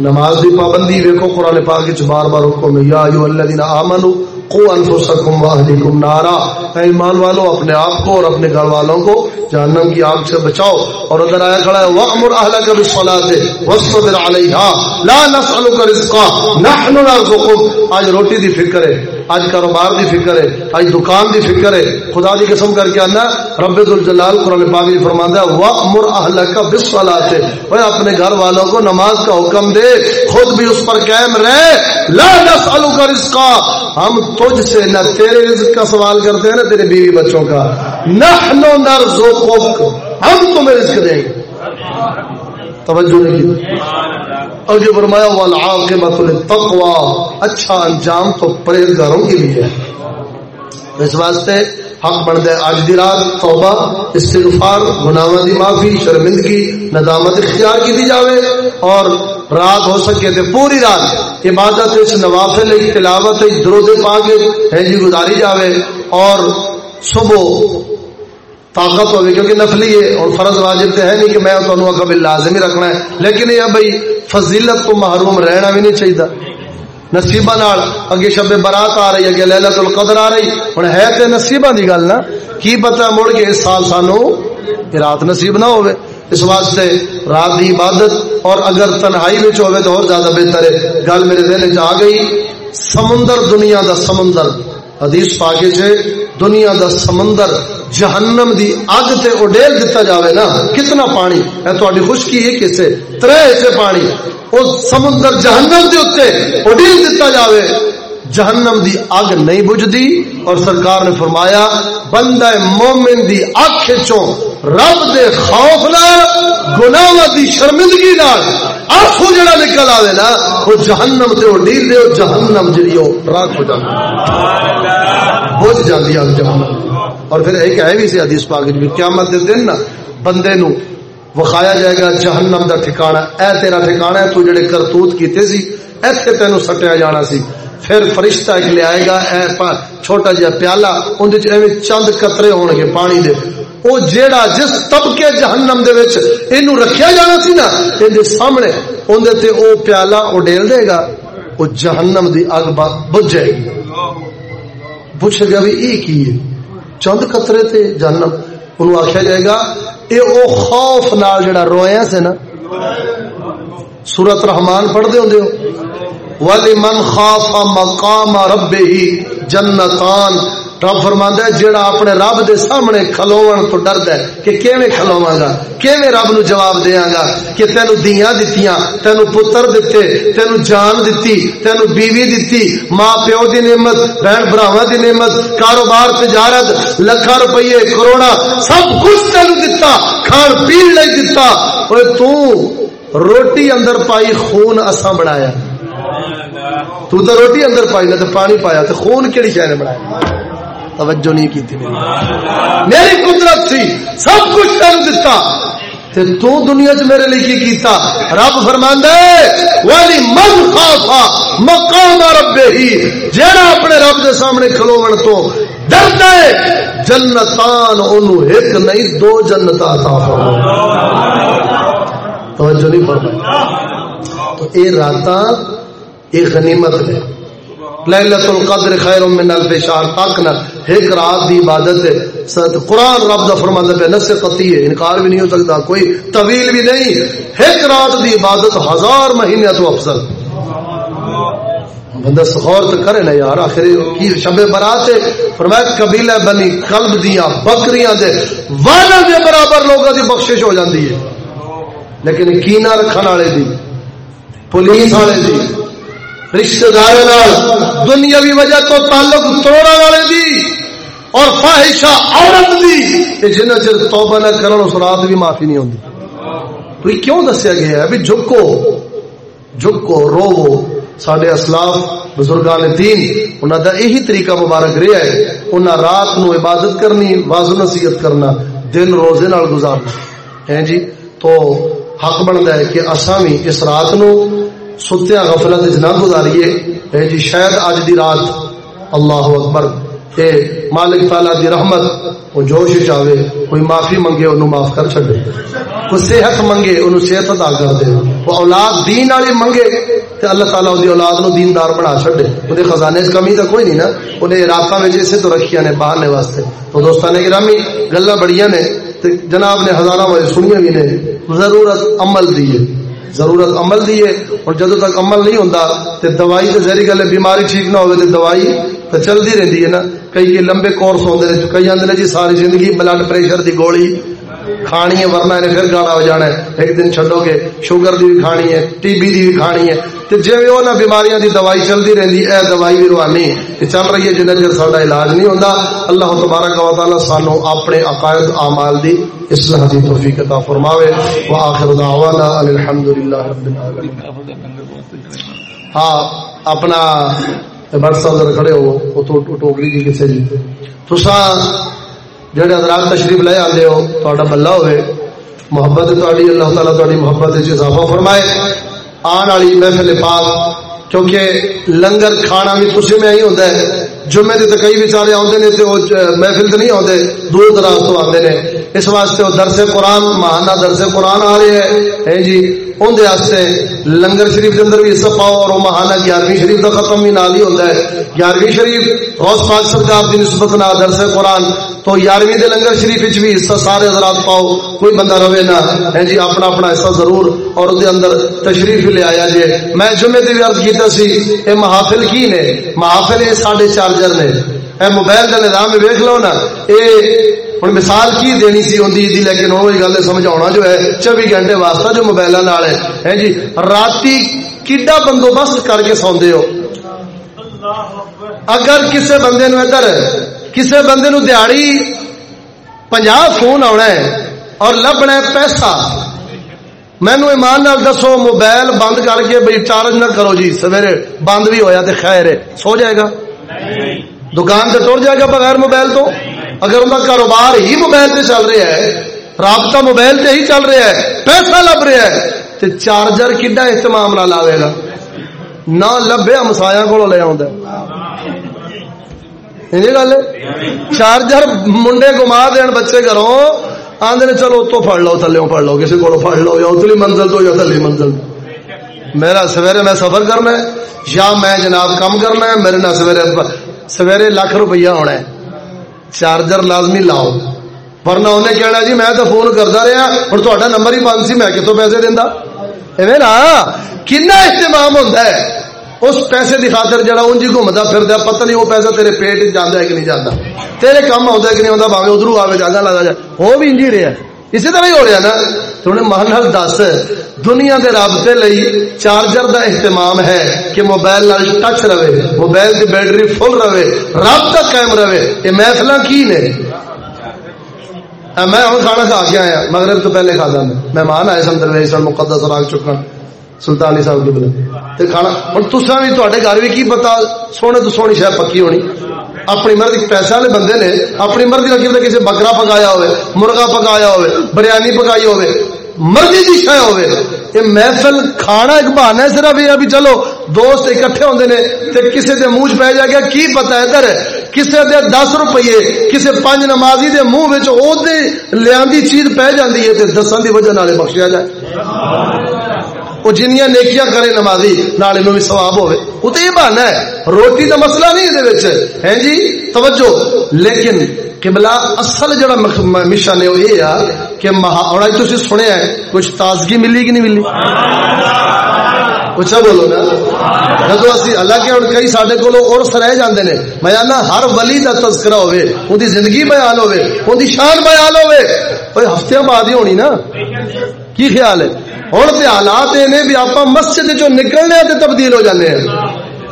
نماز دی پابندی ویکو قرآن پاک بار بار حکم یا ایو الذین آمنو کو انفسکم واہلیکم نارا۔ اے ایمان والو، اپنے آپ کو اور اپنے گھر والوں کو جہنم کی آگ سے بچاؤ۔ اور ادھر آیا کھڑا ہے، وَأْمُرْ أَهْلَكَ بِالصَّلَاةِ وَاصْطَبِرْ عَلَيْهَا۔ لَا نَسْأَلُكَ رِزْقًا۔ نَحْنُ نَرْزُقُكَ آج روٹی دی فکر ہے۔ آج کاروبار دی فکر ہے، آج دکان دی فکر ہے۔ خدا دی قسم کر کے آنا، رب الجلال قرآن پاک جی فرماندا ہے، وَأْمُرْ أَهْلَكَ بِالصَّلَاةِ۔ وہ اپنے گھر والوں کو نماز کا حکم دے، خود بھی اس پر قائم رہے۔ لا نسألُكَ رِزْقًا۔ ہم تجھ سے نہ تیرے رزق کا سوال کرتے ہیں، نہ تیرے بیوی بچوں کا۔ نحنو نرزقک۔ ہم تمہیں رزق دیں گے۔ توجہ نہیں کی۔ اور جو فرمایا، والعاقبۃ للتقوى اچھا انجام تو پرہیزگاروں کے لیے ہے۔ اس واسطے حق بنتا ہے آج دی رات توبہ، استغفار، گناہوں دی معافی، شرمندگی، ندامت اختیار کی دی جاوے اور رات ہو سکے تے پوری رات عبادت اس نوافل، تلاوت درود پاک ہے جی گزاری جاوے اور صبح طاقت ہوگی، کیونکہ نفلی ہے اور فرض واجب تو ہے نہیں کہ میں تو کبھی لازمی رکھنا ہے۔ لیکن یہ بھائی فضیلت تو محروم رہنا بھی نہیں چاہیے۔ نصیبہ نال اگے شب برات آ رہی، اگے ليلۃ القدر آ رہی۔ ہن ہے تے نصیبہ دی گل نا۔ کی پتہ مڑ کے اس سال سانو رات نصیب نہ ہوئے اس واسطے رات دی عبادت اور اگر تنہائی وچ ہوے تو اور زیادہ بہتر ہے۔ گل میرے دل وچ آ گئی، سمندر دنیا دا سمندر۔ حدیث پاکے سے دنیا دا سمندر جہنم دی اگ تے اڈیل دتا جاوے نا، کتنا پانی؟ اے تہاڈی خشکی ہے کسے ترے حصے پانی۔ او سمندر جہنم دے اوتے اڈیل دتا جاوے۔ جہنم دی اگ نہیں بجھدی اور سرکار نے فرمایا، بندہ مومن دی اکھ چوں رب دے خوف نال گناہ دی شرمندگی نال۔ آنکھوں جڑا نکل آوے نا، وہ جہنم تے اڈیل دے او جہنم جڑی او راک ہو جاندی بجھ جاندی اگ جہنم اور پھر ایک ہے بھی سی حدیث پاک وچ قیامت دے دن نا بندے نو وکھایا جائے گا جہنم دا ٹھکانہ اے تیرا ٹھکانہ ہے، تو جڑے کرتوت کیتے سی ایتھے تینو سٹیا جانا سی۔ پھر فرشتہ ایک لے آئے گا، اے پا چھوٹا جہا پیالہ اندر چند قطرے ہون گے پانی دے۔ او جیڑا جس طبقے جہنم دے وچ اینو رکھیا جانا سی نا ایں سامنے اندر تے او پیالہ اڈیل دے گا، او جہنم دی اگ بجھ جائے گی۔ پوچھے گا بھی کی ہے؟ چند قطرے تے جہنم۔ انہوں آخیا جائے گا یہ او خوف نال جڑا رویا سے نا، سورت رحمان پڑھ دے ہوں ہو۔ ولی من خاف مقام رب فرماندا ہے، جیڑا اپنے رب دے سامنے کھلوون تو ڈردا ہے کہ کیویں کھلوواں گا؟ کیویں رب نو جواب دیاں گا؟ کہ تینو دیاں دتیاں، تینو پتر دتے، تینو جان دتی، تینو بیوی دتی، ماں پیو دی نعمت، بہن بھراواں دی نعمت، کاروبار، تجارت، لکھاں روپے کروڑا سب کچھ تینو دتا، کھان پین لئی دتا۔ اوے تو روٹی اندر پائی خون اساں بنایا۔ تو تو روٹی اندر پائی، نہ تو پانی پایا تو خون کیڑی شے نے بنایا؟ توجہ نہیں کی تھی۔ میری قدرت سی سب کچھ کر دیتا۔ تے تو دنیا چ میرے لیے کی کیتا؟ رب فرماندا ہے والی من خافا مقام رب ہی جڑا اپنے رب دے سامنے کھلوون تو ڈردا ہے، جنتان اونوں ایک نہیں، دو جنت عطا فرما توجہ نہیں فرمائی۔ تو اے راتاں، اے غنیمت ہے۔ لیلت القدر خیر من الف شہر تک نہ ایک رات دی عبادت ہے. قرآن رب دا فرماندا ہے نس قطعی ہے، انکار بھی نہیں ہو سکتا، کوئی طویل بھی نہیں. ایک رات دی عبادت ہزار مہینے تو افضل. بندہ سخور تو کرے نا یار، آخر کی شب برات ہے. فرمایا، قبیلہ بنی قلب دیاں بکریاں دے والا دے برابر لوگوں دی بخشش ہو جاندی ہے. لیکن کینا رکھن والے دی، پولیس والے دی رشتہ دار دنیاوی وجہ تو تعلق توڑا والے دی اور فاحشہ عورت دی کہ جنہ چر توبہ نہ کرن، اس رات بھی معافی نہیں ہوندی۔ تو یہ کیوں دسیا گیا ہے؟ بھی جھکو جھکو، روو۔ سڈے اسلاف، بزرگان دین انہوں دا یہی طریقہ مبارک رہا ہے۔ انہوں رات نو عبادت کرنی، واضح نصیحت کرنا، دن روزے نال گزارنا۔ ہے جی تو حق بنتا ہے کہ اصا بھی اس رات نو ستیا غفلت نہ گزاریے ہے جی شاید اج دی رات اللہ اکبر تے مالک تعالی دی رحمت وہ جوش چاہے کوئی معافی منگے، انہوں معاف کر چھڑے کوئی صحت منگے، انہوں صحت ادا کر دے۔ وہ اولاد دین والی منگے تے اللہ تعالیٰ دی اولاد نو دیندار بنا چھڑے وہ خزانے چ کمی تو کوئی نہیں نا۔ انہیں عراقہ میں جیسے تو رکھیا نے باہر نے واسطے۔ تو دوستان گرامی گلا بڑیا نے جناب نے ہزارہ بارے سنیا بھی نے۔ ضرورت عمل دیے ضرورت عمل دی ہے۔ اور جدو تک عمل نہیں ہوتا تو دوائی تو ذہری گل ہے، بیماری ٹھیک نہ ہوئے تو دوائی تو چلتی رہتی ہے نا۔ کئی یہ لمبے کورس ہوتے ہیں کئی آدھے جی ساری زندگی بلڈ پریشر دی گولی کھانی ہے، ورنہ انہیں پھر گاڑا ہو جانا ہے۔ ایک دن چھڈو گے، شوگر دی بھی کھانی ہے ٹی بی دی بھی کھانی ہے۔ تو جی وہ بیماریاں دی دوائی چلتی رہتی اے دوائی بھی روحانی چل رہی ہے جنہیں چر سا علاج نہیں ہوتا اللہ تبارک و تعالی سانو اپنے عقائد، اعمال دی اصلاح دی توفیق عطا فرماوے۔ واخر دعوانا الحمدللہ رب العالمین۔ ہاں اپنا بٹ صاحب کھڑے ہو، وہ تو ٹوکری جی کسے جی۔ تساں جڑے حضرات تشریف لے آتے ہو تا بلا ہوئے، محبت تاری اللہ تعالیٰ تاری محبت اضافہ فرمائے۔ آن والی محفل پاک کیونکہ لنگر کھانا بھی تسی میں ہی ہوتا ہے۔ جمعے دے تے کئی بیچارے آتے نے تو محفل تو نہیں آتے دور دراز تو آتے نے۔ اس واسطے وہ درس قرآن مہانہ درس قرآن آ رہے ہیں۔ ہاں جی اندر لنگر شریف کے اندر بھی حصہ پاؤ اور وہ مہانہ گیارہویں شریف کا ختم بھی نال ہی ہوتا ہے۔ گیارہویں شریف، روز پاک سرکار کی نسبت نہ درس قرآن۔ تو یارویں دے لنگر شریف بھی حصہ سارے حضرات پاؤ، کوئی بندہ رہے نہ۔ ہے جی اپنا اپنا حصہ ضرور اور اس اندر تشریف لے آیا جی میں جمعے بھی عرض کیتا سی، اے محافل کی نے؟ محافل یہ ساڑھے چار چارجر نے۔ اے موبائل کا نظام ویک لو نا۔ اے ہوں مثال کی دینی سی ہوں جی لیکن وہ گل سمجھا جو ہے، چوبی گھنٹے واسطہ جو موبائل ہے۔ جی راتی کڈا بندوبست کر کے سوندے ہو؟ اگر کسے بندے نو ادھر، کسے بندے نو دیہڑی پنجا فون آنا ہے اور لبنا ہے پیسہ، مینو ایمان نال دسو موبائل بند کر کے بھائی چارج نہ کرو جی سویرے بند بھی ہویا تے خیر ہے، سو جائے گا۔ دکان سے ٹر جائے گا بغیر موبائل تو؟ اگر ان کا کاروبار ہی موبائل پہ چل رہا ہے، رابطہ موبائل پہ ہی چل رہا ہے، پیسہ لب رہا ہے تو چارجر کڈا اہتمام نہ لاوے گا؟ نہ لبیا مسایا کو لے آ جی گل چارجر منڈے گما دین بچے گھروں آدھے چلو اتو پڑ لو تھلے پڑ لو، کسی کو پڑ لو، یا اتلی منزل تو یا تھلی منزل۔ تو میرا سویرے میں سفر کرنا ہے، یا میں جناب کام کرنا ہے، میرے نہ سویرے سویرے لاکھ روپیہ ہونا ہے۔ چارجر لازمی لاؤ۔ ورنہ انہیں کہنا جی میں تو فون کرتا رہا، ہوں تا نمبر ہی بند سی، میں کتوں پیسے دینا نا کن اہتمام ہوتا ہے۔ اس پیسے کی خاطر جڑا ان جی گھومتا پھر پتہ نہیں وہ پیسہ تیرے پیٹ جانا ہے کہ نہیں جانا تیرے کام آتا ہے کہ نہیں آتا باوے ادھر آئے جاگا لگا جائے وہ بھی انجی رہا اسی طرح ہی ہو رہا نا، تو انہیں مان دس، دنیا کے رابطے لئی چارجر دا اہتمام ہے کہ موبائل نال ٹچ رہے، موبائل کی بیٹری فل رہے، رابطہ قائم رہے۔ یہ محفل کی نے؟ میں ہوں کھانا کھا کے آیا، مغرب تو پہلے کھا میں مہمان آئے سن درویش سن، مقدس راگ چکن سلطانی صاحب کی بلے۔ کھانا ہوں تصا بھی تے گھر بھی کی پتا سونے تو سونی شاید پکی ہونی۔ اپنی مرضی پیسے والے بندے نے اپنی مرضی لگی کسی بکرا پکایا ہوئے، مرغا پکایا ہوئے، بریانی پکائی ہوئے، مرضی جی کی شہ ہوے یہ محفل کھانا ایک بہانا ہے صرف یہ بھی چلو، دوست اکٹھے ہوندے نے تے کسے دے منہ پہ جا گیا، کی پتا ادھر؟ کسے دے دس روپیے، کسے پانچ نمازی دے منہ وچ، او دے لیاندی چیز پہ جاندی ہے تے دسن دی وجہ نال بخشیا جائے۔ وہ جنیا نیکیاں کرے نمازی، نال بھی ثواب ہوے وہ تو یہ بہانا ہے، روٹی دا مسئلہ نہیں یہ ہے جی؟ توجہ۔ لیکن قبلہ اصل جڑا مشن ہے وہ یہ ہے کہ ہوں تھی سنیا ہے، کچھ تازگی ملی کہ نہیں ملی؟ کچھ بولو نا۔ جدو اسی اللہ کے ہوں کئی سارے کو ارس رہ جاندے نے، میں آنا ہر ولی کا تذکرہ ہوے ان زندگی بیان ہوے ان شان بیان ہوے ہفتے بعد ہی ہونی نا۔ کی خیال ہے؟ ہوں تو حالات یہ بھی آپ مسجد جو نکلنے تے تبدیل ہو جاتے ہیں،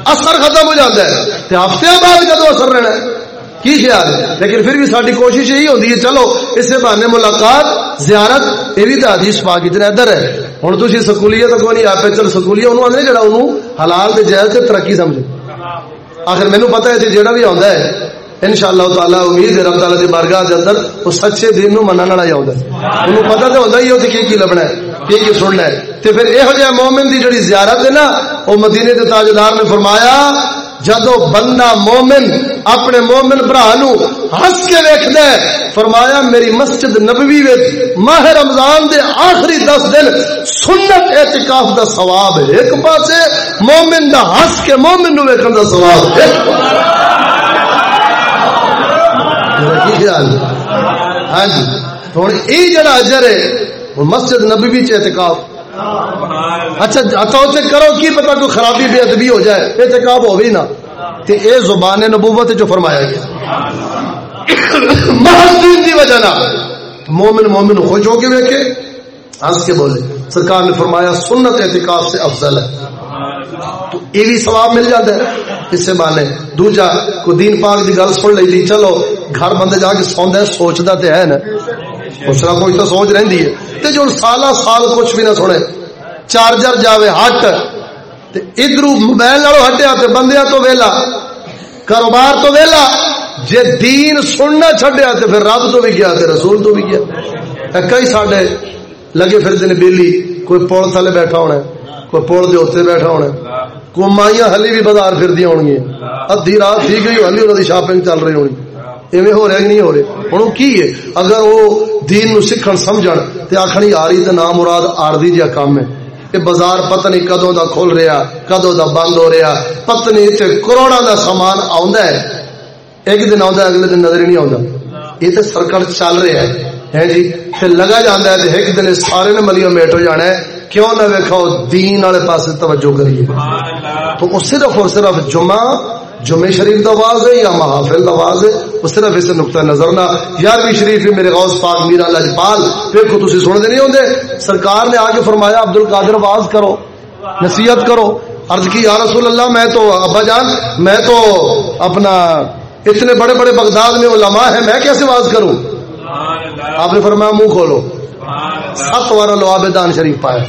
اثر ختم ہو جاتا ہے۔ تے ہفتے بعد جدو اثر رہنا ہے، کی خیال ہے؟ لیکن پھر بھی ساری کوشش یہی ہوتی ہے، چلو اسے بہانے ملاقات، زیارت، یہ بھی تو حدیث پاک اتنا ادھر ہے۔ ہوں تھی سکولیت تو کوئی نہیں، آپ چل سکولیت، انہوں آدھے جڑا انہوں حلال دے جائز سے ترقی سمجھے آخر مینو پتا ہے جی جہاں بھی آتا ہے ان شاء اللہ تعالیٰ امید ہے رب تعالیٰ کی بارگاہ کے اندر وہ سچے دین نو منع والا ہی آتا ہے انہوں پتا تو ہوتا ہی ہوتی کی کی لبنا ہے کی کی سننا ہے۔ تو پھر یہو جہ مومن کی جڑی زیارت ہے نا، وہ مدینے کے تاجدار نے فرمایا، جدو بندہ مومن اپنے مومن برا نو ہس کے ویکد فرمایا، میری مسجد نبوی ماہ رمضان دے آخری دس دن سنت اعتکاف دا ثواب ایک پاسے مومن دا ہس کے مومن نو ویکھن دا ثواب ایک پاسے ہاں جی۔ ہوں یہ جڑا اجر ہے، وہ مسجد نبوی چ اعتکاف۔ اچھا, اچھا، اتنے کرو، کی پتا کوئی خرابی، بے ادبی ہو جائے؟ احتکاب ہو بھی نا۔ تے اے زبان نبوت جو فرمایا گیا۔ محسوس کی وجہ نہ مومن مومن خوش ہو کے ویکے ہنس کے بولے۔ سرکار نے فرمایا، سنت احتکاب سے افضل ہے۔ تو یہ بھی ثواب مل جاتا ہے۔ اس سے بانے دوجا کو دین پاک دی گل سن لئی لی، چلو۔ گھر بندے جا کے سوندا ہے، سوچدا تے ہے نا۔ کچھ نہ کچھ تو سوچ رہندی ہے۔ تے جو سالہ سال کچھ بھی نہ سنے۔ چارجر جاوے ہٹ۔ ادھر موبائل نالو ہٹیا تے بندیا تو ویلا۔ کاروبار تو ویلا۔ جے دین سننا چھڈیا تے پھر رب تو بھی گیا تے رسول تو بھی گیا۔ کئی ساڈے لگے پھر بیلی۔ کوئی پول تھلے بیٹھا ہونا کوئی پول دے اتنے بیٹھا ہونا کوئی مائیاں ہلی بھی بازار پھر دیا ہونی ادھی رات ٹھیک گئی، ہلی انہوں شاپنگ چل رہی ہونی۔ ایویں ہو رہا نہیں ہو رہے؟ ہوں کی ہے؟ اگر وہ دین نو سیکھن سمجھن تے آخنی آ رہی تے نام مراد آردی جہا کام ہے۔ کہ بازار پتنی کدو دا کھول رہا کدو دا بند ہو رہا۔ پتنی اتنے کروڑا دا سامان آ ایک دن آتا اگلے دن نظر ہی نہیں آتا یہ تو سرکل چل رہا ہے۔ ہے جی؟ پھر لگا جانا ہے ایک دن سارے نے ملیو میٹ ہو جانا ہے۔ کیوں نہ ویکھو دین والے پاس توجہ کریے۔ تو اس صرف اور صرف جمعہ جمعہ شریف دا آواز ہے یا محافل دا آواز ہے؟ وہ صرف اسے نقطہ نظر نہ یارویں شریف ہی میرے غوث پاک میرا لجپال پھر کو تسی سن دے نہیں ہوندے؟ سرکار نے آگے فرمایا عبد القادر آواز کرو، نصیحت کرو۔ عرض کی، یا رسول اللہ، میں تو ابا جان، میں تو اپنا اتنے بڑے بڑے بغداد میں علماء ہیں، میں کیسے آواز کروں؟ آپ نے فرمایا، منہ کھولو۔ سات بار لو آبدان شریف پایا۔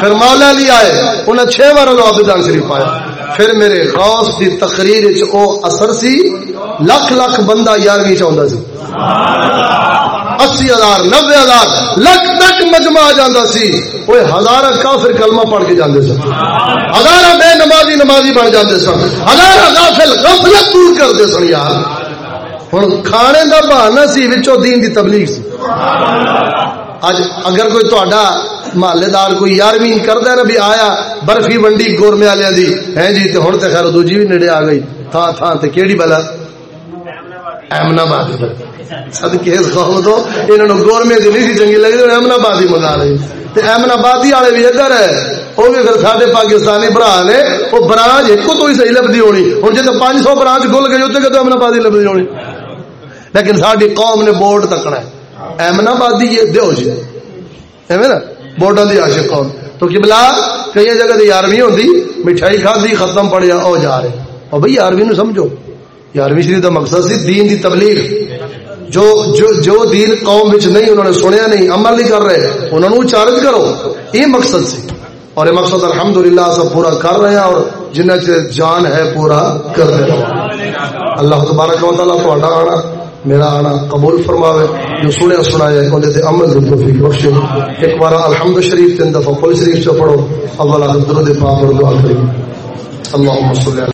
پھر مولا علی آئے، انہیں چھ بار لو آبدان شریف پایا۔ پھر میرے غوث کی تقریر او اثر سی لکھ لکھ بندہ یارویں چاہتا سی۔ اسی ہزار نبے ہزار لکھ تک مجمع آ جاتا سی۔ وہ ہزار کافر کلمہ پڑھ کے جاندے سن۔ ہزار بے نمازی نمازی بن جاتے سن۔ ہزار غافل غفلت دور کرتے سن یار۔ ہوں کھانے کا بہانا سی، وچوں دین دی تبلیغ سی۔ اج اگر کوئی تہاڈا محلے دار کوئی یارویں کردا نا بھی آیا، برفی ونڈی گورمے والے دی ہے جی تے ہن تے خیر، دوجی بھی نیڑے آ گئی۔ تھا تھا، تے کیڑی بلا؟ امن آباد صدقے اس قوم تو انہاں نو گورمے دی نہیں چنگی لگدی امن آباد ہی منگا لئی تے امن آبادی والے بھی ادھر ہے۔ وہ بھی پھر سارے پاکستانی برا نے وہ برانچ ایک تو ہی صحیح لبدی ہونی۔ ہوں جی پانچ سو برانچ گل گئی اتنے کتنے امن آبادی لبدی ہونی؟ لیکن ساری قوم نے بورڈ تکنا ہے۔ ایمن آبادی یہ دیو جی۔ ایویں نا بورڈوں کی عاشق قوم۔ تو کہ بلا کئی جگہ یارویں ہوتی مٹھائی کھادی، ختم پڑیا، او جا رہے۔ اور بھائی یارویں نو سمجھو۔ یارویں شریف کا مقصد سی دین دی تبلیغ۔ جو جو جو دین قوم وچ نہیں انہوں نے سنیا نہیں، عمل نہیں کر رہے انہوں نے چارج کرو۔ یہ مقصد سی۔ اور یہ مقصد الحمدللہ سب پورا کر رہے ہیں اور جنہ جان ہے پورا کر رہے ہیں۔ اللہ تبارک و تعالیٰ تو آنا۔ میرا آنا قبول فرماوے، جو سنیا سنایا اندر تے عمل دی توفیق بخشے۔ ایک بار الحمد شریف تین دفعہ کل شریف چ پڑھو، اول درود پاک اور دعا کریں۔ اللهم صل